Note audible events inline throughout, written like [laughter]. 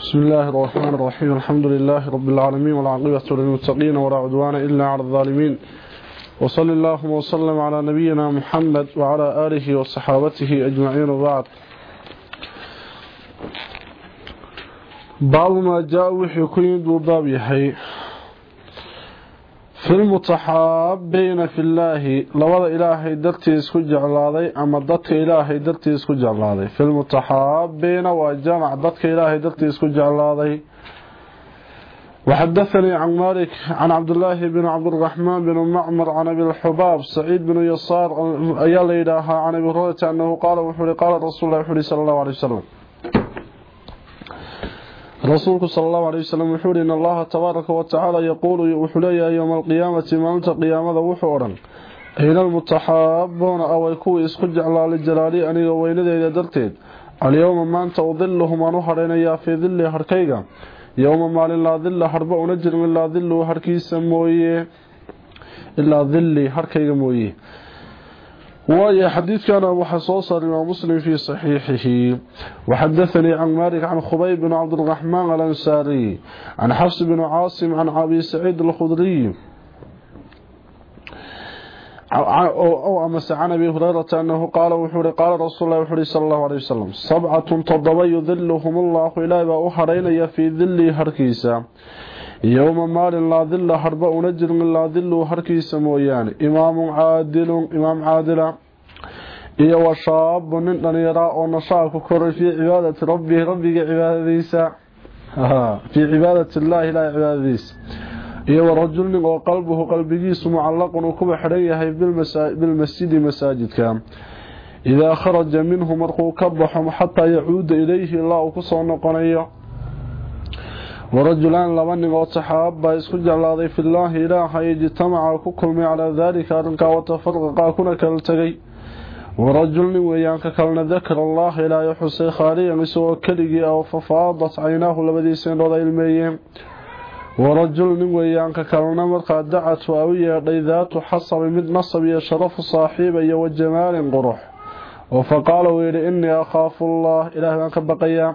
بسم الله الرحمن الرحيم الحمد لله رب العالمين والعاقبة للمتقين ولا عدوان إلا على الظالمين وصل اللهم وسلم على نبينا محمد وعلى آله وصحابته أجمعين وبعد باب ما جاء وحي كيد waa baab يحي في المتحابين في الله labada ilaahay dartii isku jeclaaday ama dadka ilaahay dartii isku jeclaaday في المتحابين waa jamac dadka ilaahay dartii isku jeclaaday وحدثني عن مالك عن عبد الله بن عبد الرحمن بن معمر عن أبي الحباب سعيد بن يسار أيال إلها عن أبي هريرة أنه قال وحولي قال رسول الله صلى الله عليه وسلم. Rasuulku sal allahu alay wasalam wuxuu ihi in allaha tabaaraka wa tacaala yaquulu wuxuu leeyahay yowma alqiyaamati maalinta qiyaamada wuxuu odhan ayna almutaxaabuuna away kuwii isku jeclaalay jalaali aniga weynadeeda darteed alyowma maanta udiluhum aan u hadhaynayaa fii dilli harkayga yowma maalin laa dilla harba una jirin ilaa diluu harkiisa mooye ilaa dilli harkayga mooye واي حديث كان أبو حصوص الإمام مسلم في صحيحه. وحدثني عن مالك عن خبيب بن عبد الرحمن الأنساري عن حفص بن عاصم عن أبي سعيد الخضري أو أمس عن أبي هريرة أنه قال وحوري قال رسول الله وحوري صلى الله عليه وسلم سبعة تضبي ذلهم الله إلى بأخرين في ذلي هركيسا. Diluu harkiisa mooyaane imaamun caadilun imaam caadila iyo wa shaabu nin dhallinyaraa oo nashaa ku koray fii cibaadati rabbihi rabbiga cibaadadiisa fii cibaadati illaahi ilaahi cibaadadiisa iyo wa rajul nin oo qalbuhu qalbigiisu mucallaqun uu kuba xidhan yahay bilmasjidi masaajidka idaa kharaja minhu markuu ka baxo xataa yacuuda ilayhi ilaa uu kusoo noqonayo ورجلان لبن وصحابة اسكجل الذي في الله إلى إله يجتمع وككل على ذلك أرقى وتفرقى قاكونا التقي ورجل نويانك كلنا ذكر الله إلى يحسي خاليا مسوى كرقي أو ففاضت عيناه لبدي سين رضي الميين ورجل نويانك كلنا مرقى دعت وأوية غيذات حصب من نصب يشرف صاحب يوجمال قروح وفقالوا إلي إني أخاف الله إله أنك بقيا.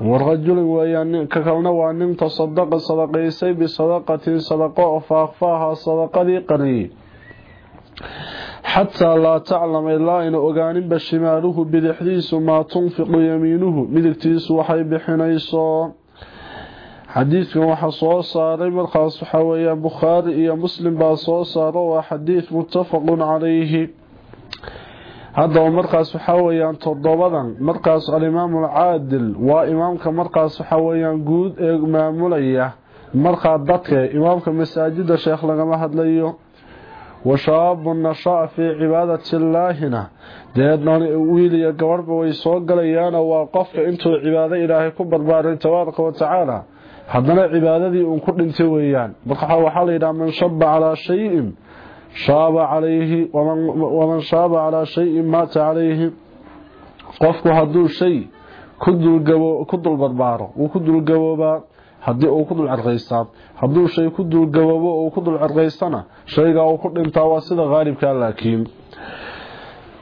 ورجل ويان ككلنا وانن تصدق صدقيسي بصدقه صدقة افاقفاها صدقتي قري. حتى لا تعلم إلا إن اوغانن بشماله بدخديس ما تنفق يمينه. مدغتيس وحي بخنيسو حديث هو حصو صار من خاص حويا بخاري ومسلم با صار هو حديث متفق عليه. Haddaba markaas waxaa weyaan todobadan markaas alimaam alcaadil waa imaamka markaas waxaa weyaan guud ee maamulaya markaa dadka imaamka masaajida sheekh lagama hadlayo. Washaabu nashaa fii cibaadati illaahina deedna wiil iyo gabadhba way soo galayaano waa qofka intuu cibaado ilaahay ku barbaaray tabaaraka wa tacaala. Haddana cibaadadii uun ku dhintay weeyaan. Marka layidhaha man shaba calaa shayin shaaba calayhi waman shaaba calaa shayin maata calayhi. Qofku hadduu shay ku dul barbaaro wuu ku dulgaboobaa haddii uu ku dul cerqaystaa hadduu shay ku dulgaboobo uu ku dul cerqaystana shaygaa uu ku dhintaa waa sida haalibkaa laakiin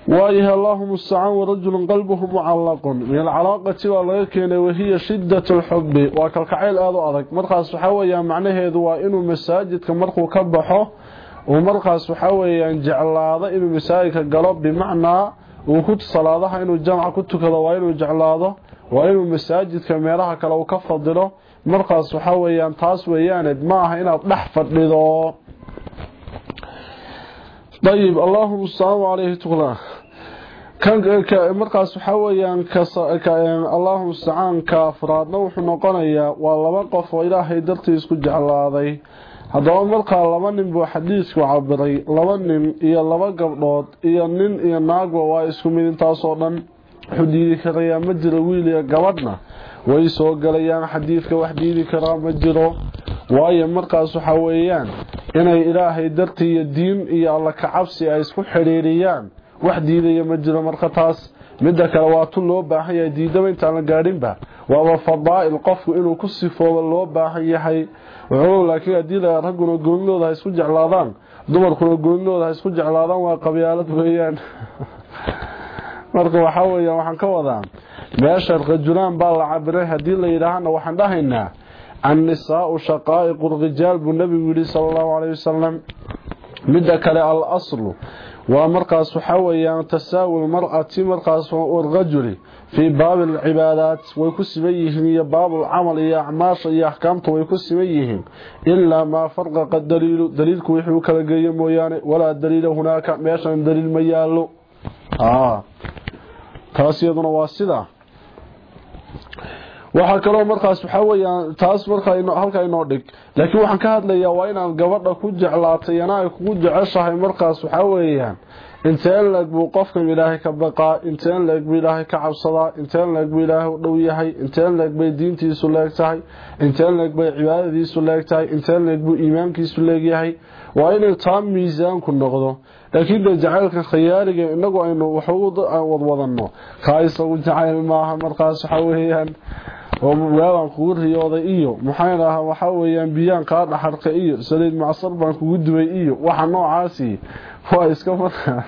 waayahay allahu mustacaan warajulun qalbuhu mucallaqun. Min alcalaaqati waa laga keenay wahiya shidat lxubi waa kalkacayl aada u adag. Markaas waxaa weeyaan macnaheedu waa inuu masaajidka markuu ka baxo uu markaas waxaa weeyaan jeclaado inuu masaajidka galo bimacnaa uu ku salaadaha inuu jamca ku tukado waa inuu jeclaado waa inuu masaajidka meelaha kale uu ka fadilo. Markaas waxaa weeyaan taas weeyaane ma aha inaad dhex fadhido. Ayib allahuma asalaamu calayhi tukla markaas waxaa weeyaan allahuma stacaan ka afraadna wuxuu noqonayaa waa laba qof oo ilaahay dartii isku jeclaaday haddaba markaa laba nin buu xadiisku cabiray laba nin iyo laba gabdhood iyo nin iyo naagba waa isku mid. Intaasoo dhan wuxuu diidi karayaa ma jiro wiil iyo gabadhna way soo galayaan xadiidka wax diidi karaa ma jiro. Waayo markaas waxaa weeyaan inay ilaahay dartii iyo diin iyo alla kacabsi ay isku xidhiiriyaan wax diidaya ma jiro marka taas. Midda kale waa tu loo baahan yahay diidaba intaan la gaadhinba waaba fadaa'il qofku inuu ku sifoobo loo baahan yahay wuxuu laakiin haddii la ragguna goonidooda ha isku jeclaadaan dumarkuna goonidooda ha isku jeclaadaan waa qabyaalad weeyaan. [laughs] Marka waxa weeyaan waxaan ka wadaa meesha rajulaan baa la cabiray haddii la yidhaahana waxaan dhahaynaa annisaau shaqaa'iqu rijaal buu nabigu yidhi sala allahu caleyhi wasalam midda kale al aslu waa markaas waxa weeyaan tasaawi lmar'ati markaas rajuli fii baabi alcibaadaat way ku siman yihiin iyo baabulcamal iyo acmaasha iyo axkaamta way ku siman yihiin. Ilaa maa farqaqa daliilu daliilku wixii u kala geeyo mooyaane walaa daliila hunaaka meeshan daliil ma yaalo taas iyaduna waa sidaa waxaa kaloo markaas waxaa weyaan taas markaa halkaa inoo dhig. Laakiin waxaan ka hadlayaa waa inaad gabadha ku jeclaatay ana ay kugu jeceshahay markaas waxaa weeyaan inteen leeg buu qofkan ilaahay ka baqaa inteen leeg buu ilaahay ka cabsadaa inteen leeg buu ilaahay u dhow yahay inteen leeg bay diintiisu leeg tahay inteen leeg bay cibaadadiisu leeg tahay inteen leeg buu iimaankiisu leegyahay waa inay taa miisaanku noqdo laakiin de jacaylka khayaaliga inagu aynu waxwadwadano kaa isagu jacayl maaha markaas waxa weeyaan waagaan kugu riyooday iyo maxaan ahaa waxaa weeyaan biyaan kaa dhaxarka iyo saliid macsar baan kugu dubay iyo waxa noocaasi waa iska markaa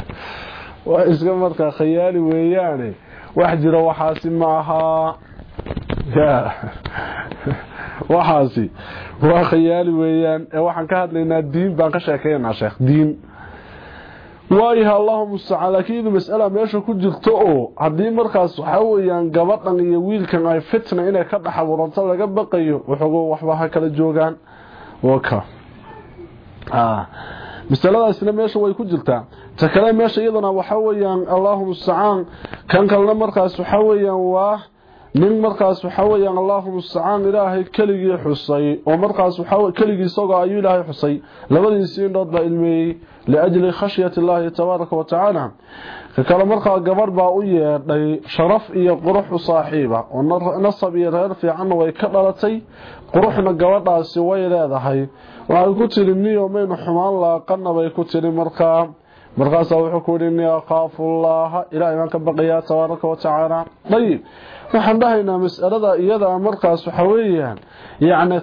[laughs] waa iska markaa khayaali weeyaane. Wax jiro waxaasi maaha ya. [laughs] Waxaasi waa khayaali weeyaan. Ee waxaan ka hadlaynaa diin baan ka sheekeynaa sheekh diin waayaha allahu mustacaan laakiin mas'ala meesha ku jirto oo haddii markaas waxaa weeyaan gabadhan iyo wiilkan ay fitna inay ka dhaxaburanto laga baqayo wuxugu waxba ha kala joogaan. Waka masaladaasina meesha way ku jirtaa ta kale meesha iyadana waxaa weeyaan allahu mustacaan kan kalena markaas waxaa weeyaan waa nin markaas waxa weeyaan allahu mustacaan ilaahay keligii xusay oo markaas waxa keligii isagoo ayuu ilaahay xusay labadiisii indhood baa ilmeeyey liajli khashyati illaahi tabaaraka wa tacaala ka kale markaa gabarh baa u yeedhay sharaf iyo qurux u saaxiiba oo nasab iyo reer fiicanna way ka dhalatay quruxna gabadhaasi way leedahay waxay ku tiri niyo maynu xumaan laaqana bay ku tiri markaa markaasaa wuxuu ku yidhi inni akhaafu llaaha ilaahay baan ka baqayaa tabaaraka wa tacaala ayib waxaan dhahaynaa mas'alada iyada markaas waxa weeyaan yacni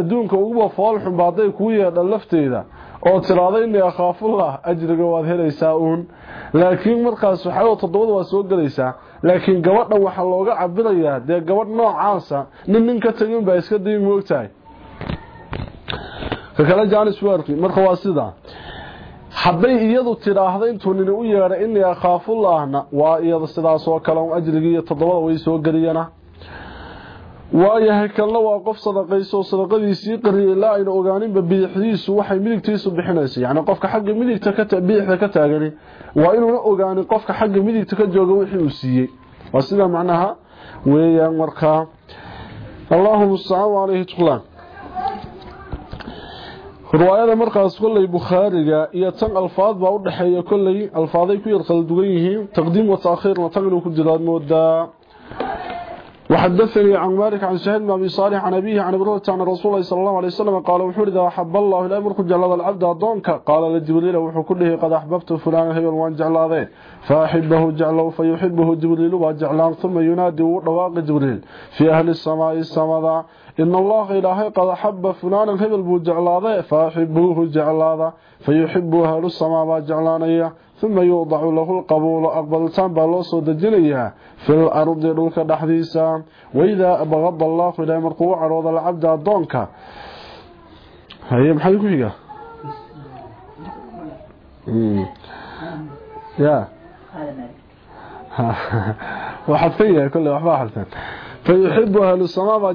adduunka uguba foolxunba hadday kuu yeedha lafteeda oo tiraada inni akhaafullah ajriga waad helaysaa uun. Laakiin markaas waxaa toddobada waa soo gelaysaa laakiin gabadhan waxaa looga cabirayaa dee gabadh noocaasa nin nin ka tegin baa iska dayi moogtahay ka kale jaanis warki marka waa sidaa hadday iyadu tidhaahda intuu nini u yeedhay innii akhaafullaahna waa iyada sidaas oo kale ajrigii iyo toddobada way soo geliyana. Waayahay kalna waa qof sadaqayso sadaqadiisii qariyay ilaa ayna ogaaninba bidixdiisu waxay midigtiisu bixinaysa. Yacni qofka xagga midigta bidixda ka taagani waa inuuna ogaanin qofka xagga midigta ka jooga wixii uu siiyey. Waa sidaa macnaha weeyaan markaa allahu mustacaan caleyhi tuqlaan riwaayada markaas kolley bukhaariga iyo tan alfaad baa u dhexeeya kolley alfaaday ku yar kala dugan yihiin. Taqdiim wa taakhiirna tan ku وحدثني عن مالك عن سهل بن أبي صالح عن أبيه عن إبراهيم عن رسول الله صلى الله عليه وسلم قال وحور إذا أحب الله الأمر كن جعل العبد أضونك قال لجبريل وحو كله قد أحببت فلان هبل وان جعل هذا فأحبه جعله فيحبه جبريل وجعلان ثم ينادي رواق جبريل في أهل السماء السماء in allaha ilaahay qad axaba fulaanan hebel buu jeclaade faaxibuuhu jeclaada fayuxibu ahlu samaa baa jeclaanaya uma yuudacu lahu lqabuulu aqbaltaan baa loo soo dejinayaa fil ardi dhulka dhexdiisa waidaa abqada allaahu ilaahay markuu u cadhooda alcabda adoonka haye maxay ku xiga ya فيحب أهل السماء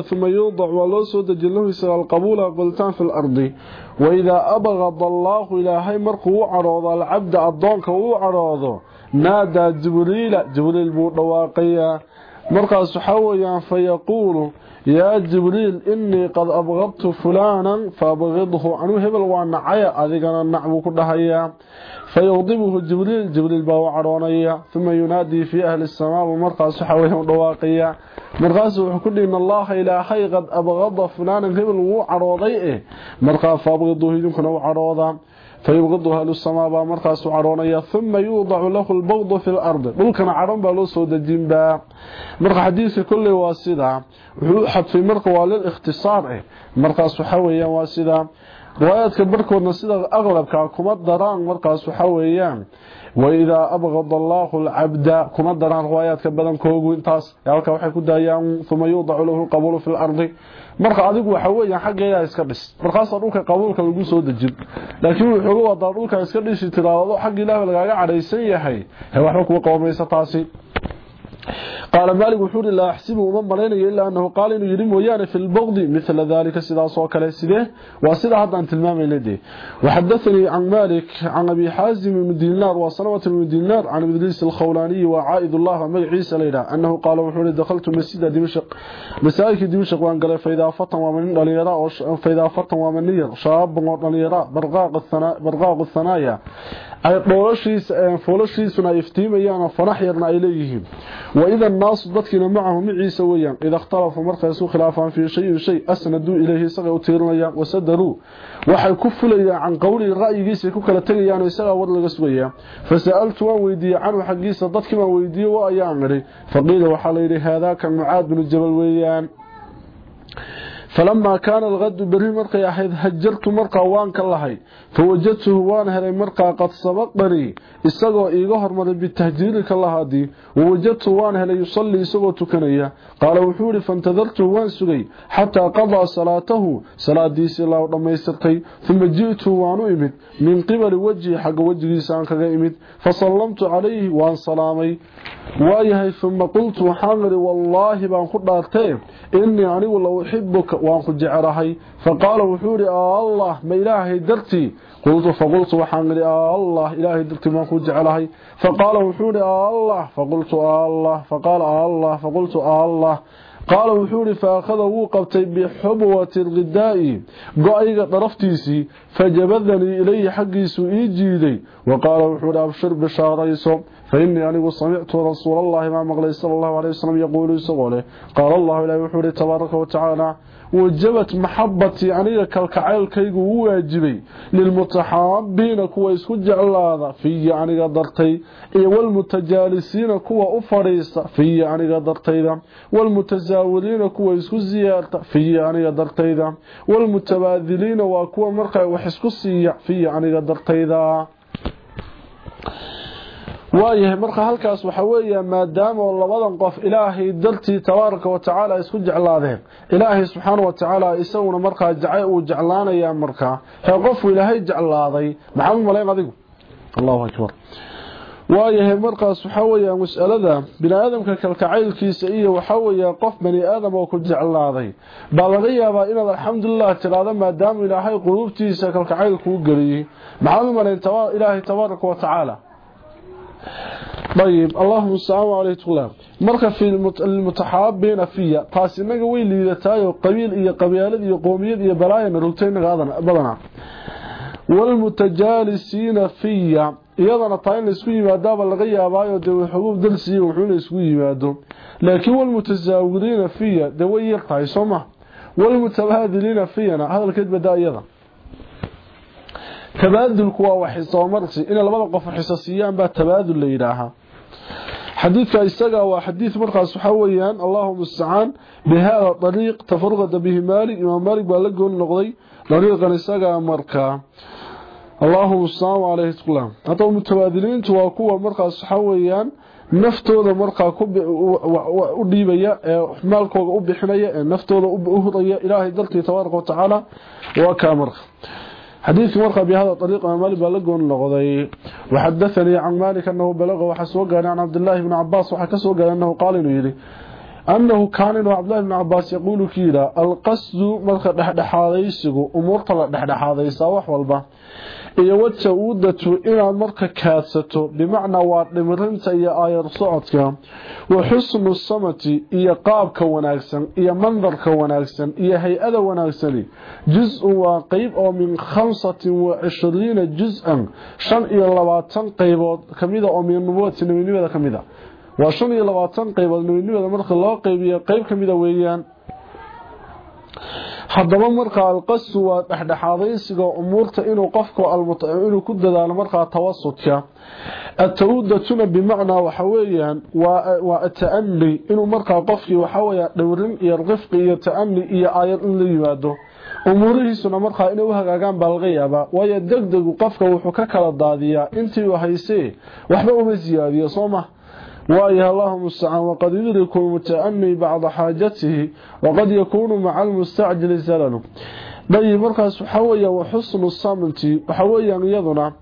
ثم يوضع والوصو دجنه القبول أقبلتان في الأرض. وإذا أبغض الله إلهي مرقو عروض العبد الضونك وعروضه نادى جبريل جبريل بودواقيا مرقس حويا فيقول يا جبريل إني قد أبغضت فلانا فأبغضه عنه هبل وعنعي أذيقنا النعب كلها فيغضبه جبريل جبريل باو عرونيا ثم ينادي في أهل السماء ومرقس حويا ودواقيا مرقس وحكول إن الله إلهي قد أبغض فلانا هبل وعروضيه مرقس فأبغضه يمكن وعروضا فيبغضها للسماء مرقس عرونيا ثم يوضع له البغض في الأرض. ملكنا عرون بالو سودجين با. مرق حديث كل واسدا وحد في مرق والالاختصار مرقس حويا واسدا riwaayaadka barkoodna sida aqlabka kuma daraan markaas waxa weeyaan. Waidaa abqada allaahu alcabda kuma daraan riwaayaadka badankoogu intaas. Halka waxay ku daayaan uma yuudacu lahu lqabuulu fi lardi marka adigu waxa weeyaan xaggeedaa iska dhis. Markaasaa dhulka qabuulka lagu soo dejin. Laakiin wuxuuga wadaa dhulka iska dhishi tiraado xagga ilaah lagaaga cadhaysan yahay. Waxba kuwa qabamaysa taasi قال مالك وحوري لا أحسبه ومن مرين إلا أنه قال إنه يريم ويانا في البغض مثل ذلك سيدا صوك ليسده وسيدا حتى أن تلمام إليه وحدثني عن مالك عن أبي حازم من دينار وصلوة من دينار عن إدريس الخولاني وعائد الله ومي عيسى ليلى أنه قال وحوري دخلت مسجد دمشق مسائك دمشق وانقل فإذا فطن ومن دليراء فإذا فطن ومن نير شاب ودليراء برقاق, الثنا برقاق الثنايا. Ay foolashiisuna ay iftiimayaan fanax yarna ay leeyihiin waida annaasu dadkiina macahu maciisa weyaan ida ikhtalafu markay isu khilaafaan fii shayin shay asnaduu ilayhi isagay u tiirinayaan wasadaruu waxay ku fulayaan can qowlihi ra'yigiisay ku kala tegayaan isagaa war laga sugayaa fasa'altu waan weydiiyey canhu xaggiisa dadkii baan weydiiyey wa ayaan idhi faqiila waxaa layidhi haadaaka mucaad binu jabal weeyaan فلما كان الغد بري مرقى أحد هجرت مرقى وان كاللهي فوجدته وان هلي مرقى قد سبقني إساقوا إيقهر مر بالتهجير كاللهادي ووجدته وان هلي يصلي إساقوا تكنيا قال وحوري فانتظرته وان سقي حتى قضى صلاته. صلاة ديس الله ورمى يسترقي ثم جئته وان إمد من قبل وجهي حق وجهي سانك إمد فصلمت عليه وان سلامي. waayahay uma qultu waxaan idhi wallaahi baan ku dhaartee innii anigu وان خجعرهي فقال وحوري الله ما إلهي درتي قلت فقلت وحنقلي الله إلهي درتي ما خجعرهي فقال وحوري الله فقلت الله فقال الله فقلت الله قال وحوري فأخذ وقبتي بحبوة الغداء قائق طرفتيسي فجبذني إلي حقي سؤيجي جيدي وقال وحوري أبشر بشار بشاريسو فإني أنه سمعت رسول الله مع مغلي صلى الله عليه وسلم يقول يسوله قال الله إلهي وحوري تبارك وتعالى وجبت محبتي عني كالكعيل هو واجبي للمتحابين كوا يسجع الله في عني قدرتي إيه والمتجالسين كوا أفريسة في عني قدرتي والمتزاولين كوا يسجع الزيارة في عني قدرتي والمتباذلين وكوا مرقع وحسكسي في عني قدرتي waayahay marka halkaas waxa weeya maadaama labadan qof ilaahay dartii tabaaraka wa tacaala isku jeclaadeen ilaahay subxaana wa tacaala isaguna markaa jacay uu jeclaanayaa markaa hee qofku ilaahay jeclaaday maxaa u malayn adigu allahu akbar waayahay markaas waxa weeya mas'alada bini aadamka kalkacaylkiisa iyo waxa weeya qof bani aadam oo ku jeclaaday baa laga yaabaa inaad alxamdulilah tiraahdo maadaama ilaahay quluubtiisa kalkacayl kuu geliyey maxaad u malayn ilaahay tabaaraka wa tacaala طيب اللهم السلام عليكم marka fi almutahaabina fiya taas inaga way liidataayo qabiil iyo qabyaalad iyo qoomiyad iyo balaayana rugtaynaga badana wal mutajalisiina fiya iyadana taa in la isku yimaadaaba laga yaabaayo dee xuquuq dalsiiyo wuxuuna isku yimaado laakiin wal mutasaawiriina fiya dee way yar tahay sooma wal mutabaadiliina fiyana hadalkeed badaa iyada tabaadul la yiraahaa xadiidka isaga waa xadiid markaas waxa weeyaan allahumma musta'an bihada tariiq tafarqada bihi malik imam malik baa la goon noqday tariiqan isaga markaa allahumma musta'an alayhi salam hada mutabaadiliintu waa kuwa markaas waxa weeyaan naftooda markaa u dhiibaya ee maalkooda u bixinaya ee naftooda u huraya ilaahay dartii tabaaraka wa tacaala waa kaa marka حديث مرقى بهذا الطريق مالك بلغون نقضي وحدثني عن مالك أنه بلغ وحسوق عن عبد الله بن عباس وحكسوق أنه قال يلي أنه كان عبد الله بن عباس يقول كيلا القصد مرقى دحدحاضيسه أمور طلع دحدحاضيسه وحوالبه. Iyo wajha uudatu inaad marka kaadsato bimacnaa waa dhimirinta iyo aayar socodka wa xusnu samati iyo qaabka wanaagsan iyo mandarka wanaagsan iyo hay'ada wanaagsani. Juz-un waa qeyb oo min khamsatin wa cishriina juz-an shan iyo labaatan qeybood kamida oo min nubuwati nebinimada ka mida waa shan iyo labaatan qeybood nebinimada marka loo qeybiyo qeyb kamida weeyaan haddaba markaa alqasu waa dhexdhexaadaysiga umuurta inuu qofku inuu ku dadaalo markaa tawasudka. Atawudatuna bimacnaa waxa weeyaan waa ata'ani inuu markaa qofkii waxaweya dhowrin iyo rifqi iyo ta'ani iyo aayad in la yimaado. Umuurihiisuna markaa inay u hagaagaan baa laga yaabaa. Waayo degdegu qofka wuxuu ka kala daadiyaa intii uu haysee waxba uma siyaadiyo soo ma waayaha allahu mustacaan waqad yudriku lmuta'anii bacda xaajatihi waqad yakuunu maca almustacjili zalalu dayib markaas waxaa weeya wa xusnu samti waxaa weeyaan iyaduna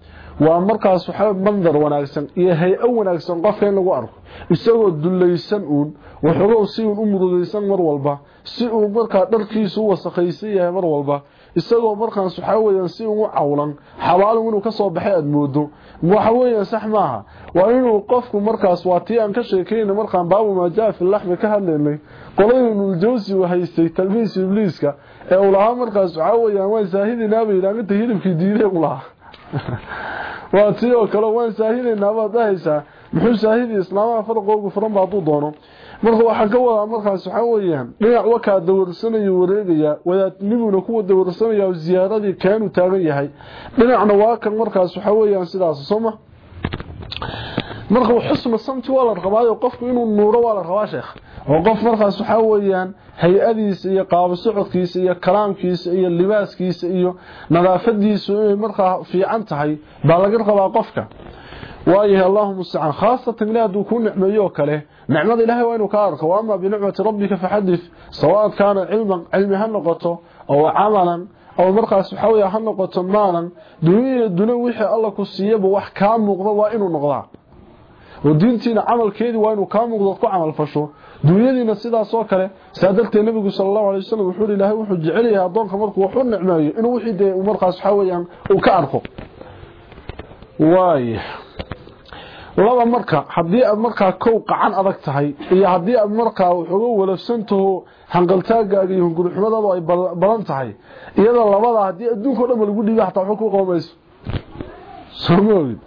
waa markaas waxaa mandar wanaagsan iyo hay-o wanaagsan qofka in lagu arko isagoo dulaysan uun waxoogow si uun u murugaysan mar walba si uu u isagoo cawlan xabaalin inuu ka soo baxay aada moodo waxa weeyaan sax maaha. Waa inuu qofku markaas waa tii aan ka sheekayna markaan baabu maa jaa fi laxmi ka hadlaynay qoladii ibnuljawsi uu haystay talmiis ibliiska ee uu lahaa markaas waxaa weeyaan waan saahidinaa bay yidhahan inta hilibkii diiday u lahaa. [laughs] Waa tii oo kale waan saahidaynaa baad dhahaysaa muxuu saahidii islaamaha faraqoogu furan ba hadduu doono? Marka waxaan ka wadaa markaas waxaa weeyaan dhinac wakaa dawarsanayo wareegaya wadaadnimuna kuwa dawarsanaya oo ziyaaradii kaanuu taagan yahay. Dhinacna waa kan markaas waxaa weeyaan sidaas sooma marka xusnu samti waa la rabaayo qofku inuu nuuro waa la rabaa sheekh. Oo qof markaas waxaa weeyaan hay'adiisa iyo qaabo socodkiisa iyo kalaamkiisa iyo libaaskiisa iyo nadaafadiisu inay markaa fiican tahay baa laga rabaa qofka inuu ka arko waama binicmati rabbika faxadif sawaad kaana cilman cilmi ha noqoto oo camalan oo markaas waxaa weya ha noqoto maalan dunyada duna wixii alla ku siiyaba wax kaa muuqda waa inuu noqdaa oo diintiina camalkeedii waa inuu kaa muuqdo ku camal fasho dunyadiina sidaas oo kale saa darteed nabigu sallallahu alayhi wasallam wuxuu ilaahay wuxuu jecel yahay adoonka markuu wuxuu nicmeeyo inuu wixii de markaas waxa weeyaan uu ka arko waay laba marka haddii aad markaa kow qacan adag tahay iyo haddii aad markaa wuxuga walafsantaho hanqaltaagaaga iyo hungurixumadadu ay badan tahay. Iyada labada haddii adduunkao dhan ba lagu dhiiba xataa waxba ku qabamayso soo moogid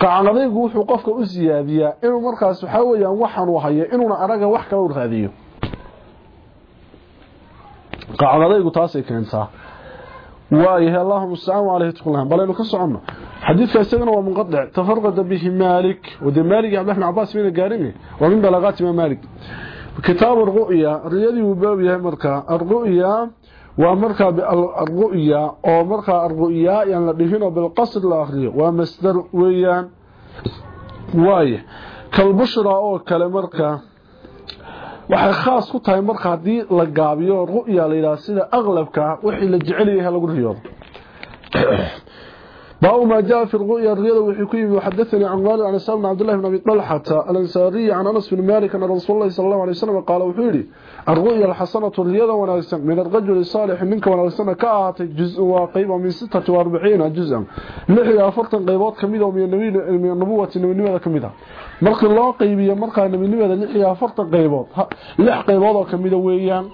qacanadaygu wuxuu qofka u siyaadiyaa inuu markaas waxaa weeyaan waxaan uu hayo inuuna anaga wax kale u raadiyo. Qacanadaygu taasay keentaa وايه اللهم السلام وعليه تقولهم بل إنه كسعنا حديث فاسدنا ومنقطع تفرقد به مالك. ودمالك مالك عبد الرحمن عباس بن القارني ومن بلاغات ما مالك. كتاب الرؤيا. الذي يباب يا مركا. الرؤيا ومركا الرؤيا أو مركا الرؤيا. يعني ان لدفنه بالقصد الآخر. ومصدر ويا. وايه كالبشرى أو كلمه waxay khaas ku tahay marka haddii la gaabiyo ru'ya la yidhaha sida aqlabka wixii la jecel yahay lagu riyoodo باب ما جاء في الرؤيا الرياضة وحكيم وحدثني عن مالك عن سالم عبد الله بن أبي طلحة الأنساري عن أنس بن مالك أن رسول الله صلى الله عليه وسلم قال وحيري الرؤيا الحسنة الرياضة ونأسن من الرجل الصالح منك ونأسن كأعطي جزء وقيمة من ستة واربعين جزءا لحي أفرطا قيبات كميدة ومن من النبوة النبوة كميدة markii loo qaybiyo markaa nabinimeeda lix iyo afartan qaybood lix qaybood oo kamida weeyaan.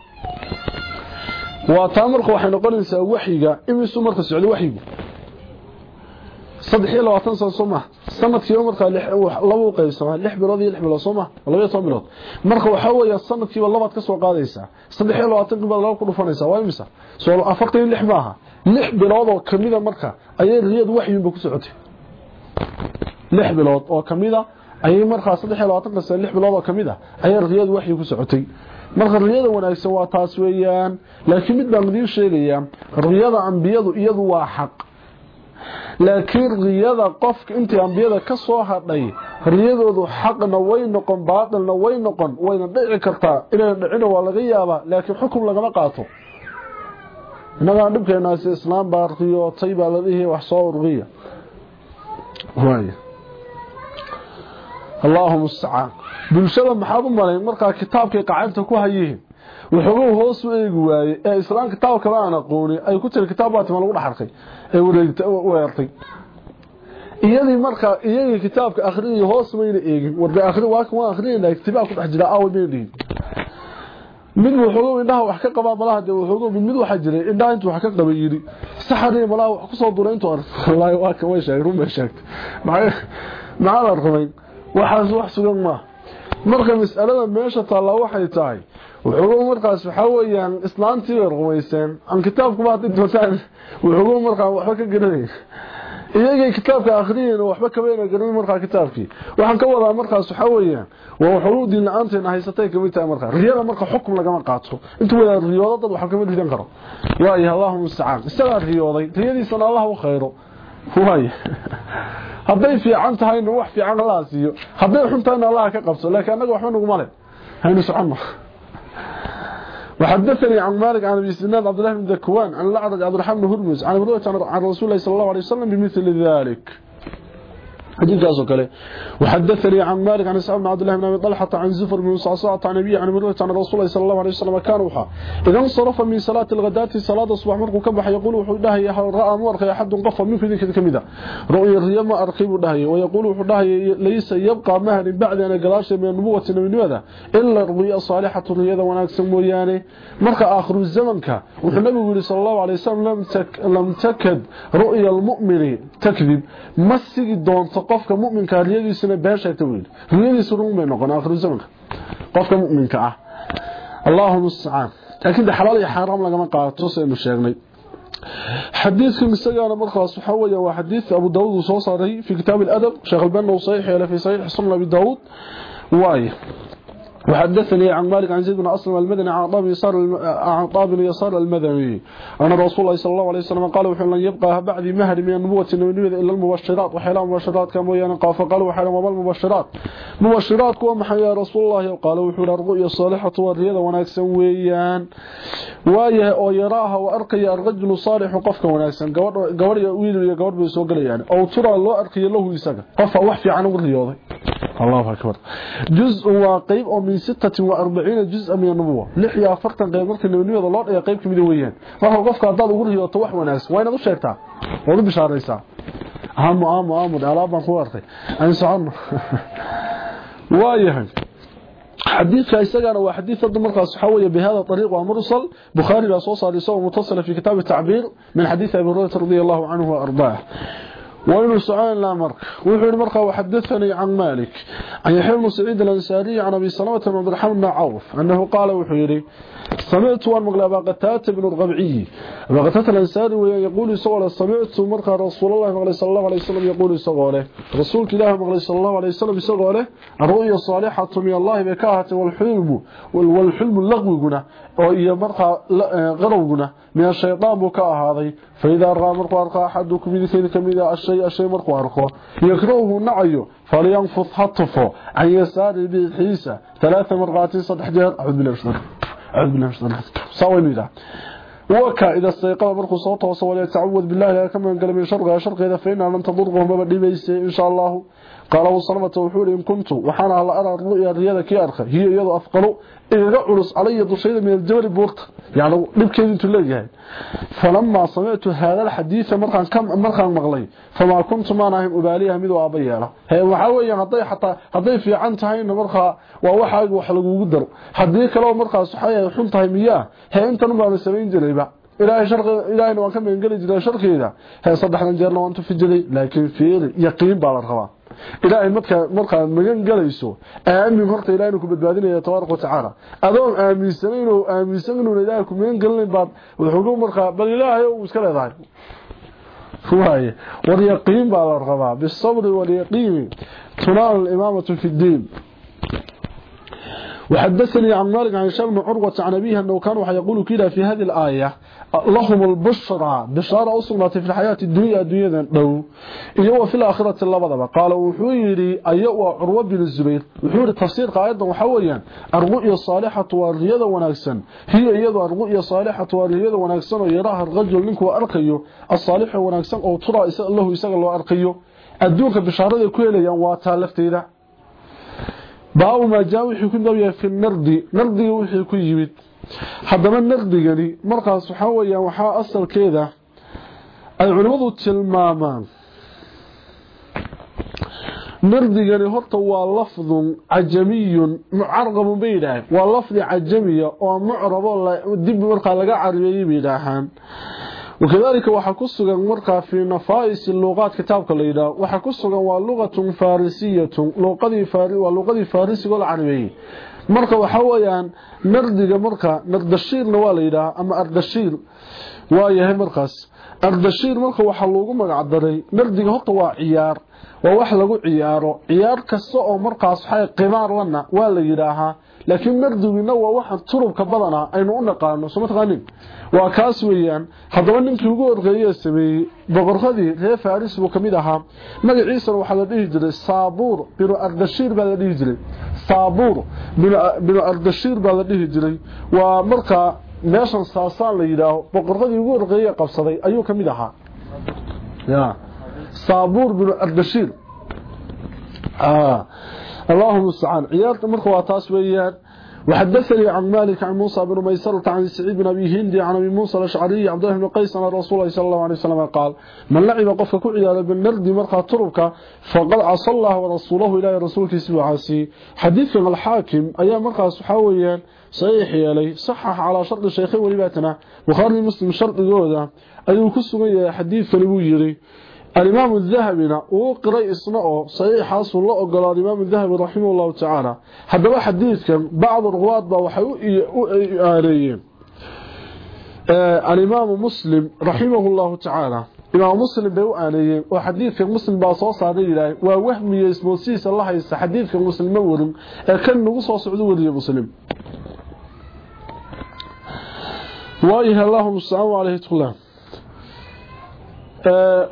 Waa taa marka waxay noqonaysaa waxyiga imisu marka socdo waxyigu. Saddex iyo labaatan sano soo maha sanadkiiba markaa laba qaybsamaa lix bilood iyo lix bilood soo maha labaiyo toban bilood. Marka waxaa weeya sanadkiiba labaad ka qaadaysaa. Saddex iyo labaatanki baad laba ku dhufanaysaa waa imisa? So afartan iyo lix maaha lix bilood oo kamida marka ayay riyad waxyunba ku socotay. Lix bilood oo kamida ayay markaa lix bilood oo kamida ayay riyad waxyi ku socotay. Marka riyada wanaagsan waa taas weeyaan. Laakiin mid baan idiin sheegayaa riyada ambiyadu iyadu waa xaq. Laakiin riyada qofka intii ambiyada ka soo hadhay riyadoodu xaqna way noqon baatilna way noqon wayna dhici kartaa inayna dhicina waa laga yaabaa laakiin xukum lagama qaato. Innagaa dhibkeenaasi islaam baa riyootay baa la dhihi wax soo ururiya allahu mustacaan bulshada maxaad u malayn markaa kitaabkay qacanta ku hayihiin wuxugu hoos u eegi waaye ee islaam kitaabkaba aan aqooni ay ku tiri kitaab baa tima lagu dhaxarkay ee weertay iyadii markaa iyagii kitaabka akhriyay hoos mayna eegin warda akhri waa kan akhriyay kitaabka ku dhex jira aw dhigin mid wuxugu indhaha wax ka qabaa malaha de wuxugu mid mid waxa jiray indhaha intuu wax ka qabay yiri saxari malaha wax ku soo duray intuu arko wallahi waa kan way sheegay run bay sheegtay maxaa la rumayn waxaas wax sugan ma marka mas'alada meesha taala waxay tahay wuxuu markaas waxa weeyaan islaantii way rumayseen aan kitaabku baad intaan wuxuu markaa waxba ka garanay iyagay kitaabka akhriyeen waxba kabeena garin markaa kitaabkii waxaan ka wadaa markaas waxa weeyaan waa xuruudin la'aanteena haysatay kamid tahay markaa riyada marka xukum lagama qaato inta wada riyooda dad waxa kamid ridan karo waayo allahumma musta'an isaga riyooday riyadiisana allah u khayro waayo hadday fiican tahayna wax fiican la siiyo hadday xun tahayna allah ka qabso laakiin anaga waxba nagu male haynu soconno وحدثني عن مالك عن ابي سنان عبد الله بن ذكوان عن الأعرج عبد الرحمن هرمز عن ابن عن رسول الله صلى الله عليه وسلم بمثل ذلك حديث كله وحدثني عن مالك عن سعد بن عبد الله بن أبي طلحة عن زفر بن صعصعه عن أبي عن مروه عن رسول الله صلى الله عليه وسلم كان وحا. إذا انصرف من صلاة الغداة صلاة الصبح مركو كبح يقول وحو دهي رأى مورك احد قف من في ذلك كميدا رؤيا الريم أرقيب دهي ويقول وحو دهي ليس يبقى مهر بعد أن قلاش من نبوة نبوه إلا الرؤيا الصالحه رؤيا وناكسن مويانه marka aakhiru zamanka wuxuu nabigu yiri sallallahu alayhi wasallam lam tak lam takad ru'ya almu'mini takdib masigi doonto qofka mu'minka riyadiisana beesha tawil riyadiisu run bay noqon aakhiru zamanka qofka mu'minka ah Allahu musta'an laakiin xalaal iyo xaraam lagama qaato saynu sheegnay حديث مسجانا مرخص وحويا وحديث أبو داود وصوصاري في كتاب الأدب شيخ البن وصحيح في صحيح سنة أبي داود واي وحدثني عن مالك عن زيد بن أسلم المدني عن طاب يسار عن طاب يسار المدني. أن رسول الله صلى الله عليه وسلم قال وحين يبقى بعد مهر من النبوة النبوية إلا المبشرات وحيلا مبشرات كما ينقى فقال وحيلا وما المبشرات؟ مبشرات كما حيا رسول الله. قال وحيل الرؤيا الصالحة والرياضة وناكسا ويان. وايه oo arkaya arqajul saalix qofka wanaagsan gabadh gabadh wiil iyo gabadh bay soo galayaan oo tura loo arkayo lahu isaga qof الله أكبر جزء وقيب أو من ستة وأربعين جزء من النبوة لحيا فرطا قيب مركا النبوة الله يا قيب كمي دويان وهو قفك أداد أقول هي طوح وناس وين أدو شيرتا ولو بشار ريسا أهم أهم أهم الألابا خوارتي أين سعرنا وايهن حديث إساقنا وحديث الضمرقى الصحوية بهذا الطريق ومرسل بخاري بأسوصة لسوء متصلة في كتاب التعبير من حديث أبي هريرة رضي الله عنه وأرضاه وابن سعيد لا مرق وحول مرقى وحدثني عن مالك. عن يحيى بن سعيد الأنساري عن أبي سلامة بن عبد الرحمن بن عوف أنه قال وحيري سمعت أن مغلى قتات بن الربعي قتات الأنساري ويقول سؤال سمعت مرقى رسول الله صلى الله عليه وسلم يقول سؤاله رسول الله صلى الله عليه وسلم سؤاله الرؤيا الصالحة من الله بكاهة والحلم والحلم وهي مرقى غرونا من الشيطان بكاء هذا فإذا رأى مرقى أرقى أحدكم ذكي كمذا الشيء الشيء مرقى أرقى يكرهه نعيه فلينفض حطفه عن يسار بحيسة ثلاث مرقات صدح جهر أعوذ بالله مشتر أعوذ بالله مشتر سوي ميدا وكا إذا استيقظ مرقى صوته وصوى يتعوذ بالله لا كما قال من شرق شرق إذا فإنها لن تضره ما بدي بيسي إن شاء الله قال وصلمة وحول إن كنت وحانا على أرى الرؤيا الرياضة كي أرخى هي يد أثقل إذا علص علي ضشيدة من الجبل بورت يعني نبكي انتو لجهد فلما سمعت هذا الحديث مرخان كم مرخان مغلي. فما كنت ما ناهم أباليها مدو أبيالا هي وحاوية هضي حتى هضي في عنتها إن مرخا ووحاق وحلقو قدر. حديك لو مرخا صحية حنتها مياه هي أنت نبع من سبعين جريبا إلهي شرق إلهي نوان كم ينقل جري شرقيدا هي صدح نجير لو أنتو في جري لكن في يقين بالرغبان ilaahay marka markaa magan galayso aamin horta ilaahay ku badbaadinaya tabaaraka taala adoon aaminsan inuu aaminsan inuu ilaahay ku magan galin baad wuxuu markaa bal ilaahay uu iska leedahay fuhaye war yaqiin baa la rabaa bisabr wal yaqiin tunal imamatu fi din وحدثني عن مالك عن هشام بن عروة عن أبيه أنه كان يقول كده في هذه الآية لهم البشرى بشارة أصلت في الحياة الدنيا الدنيا دو إيهو في الآخرة اللبضة قال وحويري أيهو عروة بن الزبير. وحويري تفسير قائدا وحويا. الرؤية الصالحة والرياضة وناكسا هي أيضا الرؤية الصالحة والرياضة وناكسا ويراها الرجل منك وأرقيه الصالح وناكسا أو ترى الله يسأل الله أرقيه أدوك بشارة كويلة واتها لفتيدة baabu maa jaa wixii ku dawyahay fi nardi. Nardiga wixii ku yimid. Haddaba nardigani markaas waxaa weyaan waxaa asalkeeda ay culimmadu tilmaamaan. Nardigani horta waa lafdun cajamiyun mucarqabun bay waa lafdi cajamiya oo mucrabo dib markaa laga caribeeyey bay yidhaahaan وكذلك waxa ku sugan marka fi nafais luqad kitabka leeyda waxa ku sugan waa luqatun farisiyatun luqadii faari waa luqadii farisiga la carabiyay marka waxa weeyaan nardiga marka nardashiirna waa leeyda ama ardashiir waa yahay markaas ardashiir marka waxa loogu magac daray nardiga horta waa ciyaar waa wax lagu ciyaaro ciyaar kasta oo markaas waxay qimaar lana waa la yiraahaa laakiin nardigina waa waxa turubka badana aynu u naqaano soo taqaanin waa kaas weeyaan haddaba ninkii ugu horreeyay sameeyay boqorradii reer Faris buu ka mid ahaa. Magaciisa waxa la dhihi jiray Saabuur binu Ardashiir baa la dhihi jiray. Saabuur binu Ardashiir baa la dhihi jiray. Waa marka meeshan saasaan la yidhaaho boqorradii ugu horreeyay qabsaday ayuu ka mid ahaa. Saabuur binu Ardashiir اللهم استعان عيارته marka waa weeyaan وحدثني عن مالك عن موسى بن ميسرة عن سعيد بن أبي هندي عن أبي موسى الأشعري عبد الله بن قيس عن رسول الله صلى الله عليه وسلم قال من لعب قفك كعيار بالنرد مرقى تربك فقد عصى الله ورسوله إلى رسولك سبع عاسي حديث الحاكم أيام مرقى صحاويا صحيح يلي صحح على شرط الشيخين ولباتنا. بخاري مسلم شرط جودة. أيو كسوية حديث فلبو يري الإمام الذهبي وقرأ إصنعه صحيح حاصل الله قال الإمام الذهبي رحمه الله تعالى. حدث حديث كان بعض الرواة وحيو آليين الإمام مسلم رحمه الله تعالى. إمام مسلم بيو آليين وحديث كان مسلم باصوص عليه ووهمي اسمه سيس الله يسا حديث كان مسلم مورم كان نقص سعودي ولي مسلم. وإيه اللهم السلام عليه تقول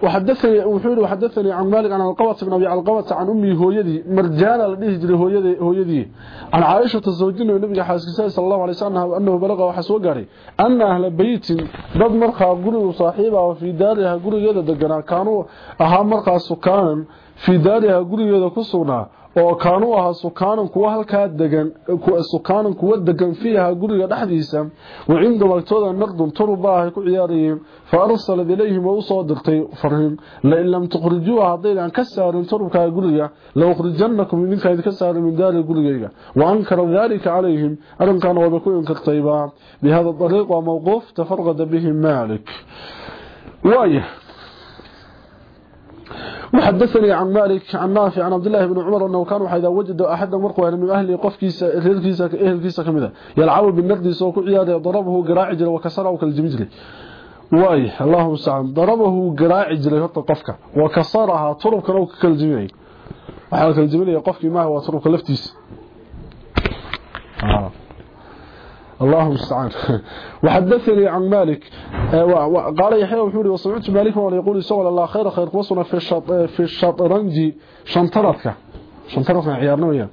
وحدثني وحوري وحدثني عن مالك عن القوة بن أبي القوة عن أمي هويدي مرجانة لديه جري هويدي, هويدي. عن عائشة الزوجين والنبي حاسكسا صلى الله عليه وسلم أنه بلغ وحسوى قاري أن أهل بيت ضد مرقى قري صاحبها وفي دارها قري يدا دقنا. كانوا أها مرقى سكانا في دارها قري يدا كسونا. Oo kaanu ahaa sukaanan kuwa halkaa degan sukaanan kuwa degan fiiha guriga dhexdiisa wacinda waqtooda naqdun turba ay ku ciyaarayeen fa arsalad ilayhim wa usoo dirtay farhim la in lam tukhrijuha haddaydan ka saarin turbka guriga la ukhrijannakum idinka idinka saarin min daari gurigayga wa ankara dhalika calayhim arrinkan waa ku inkartayba bihada dariiq waa mawquuf tafarqada bihi malik waaya وحدثني عن مالك عن نافع عن عبد الله بن عمر أنه كان إذا وجد أحد مرقوا من أهل قفكيس ريركيس أهلكيس كمذا يلعب بالنرد سوق عياده ضربه قراع جل وكسره كالجمجل. واي اللهم استعان ضربه قراع جل هط قفك وكسرها طرق لو كالجمعي وحال كالجمعي قفك ما هو طرق لفتيس. آه. اللهم استعان [laughs] وحدثني عن مالك. قال يحيى وحوري وسمعت مالك وهو يقول سوى الله خير خير وصنا في الشط في الشطرنج شنطرتك. شنطرتك عيارنا ويان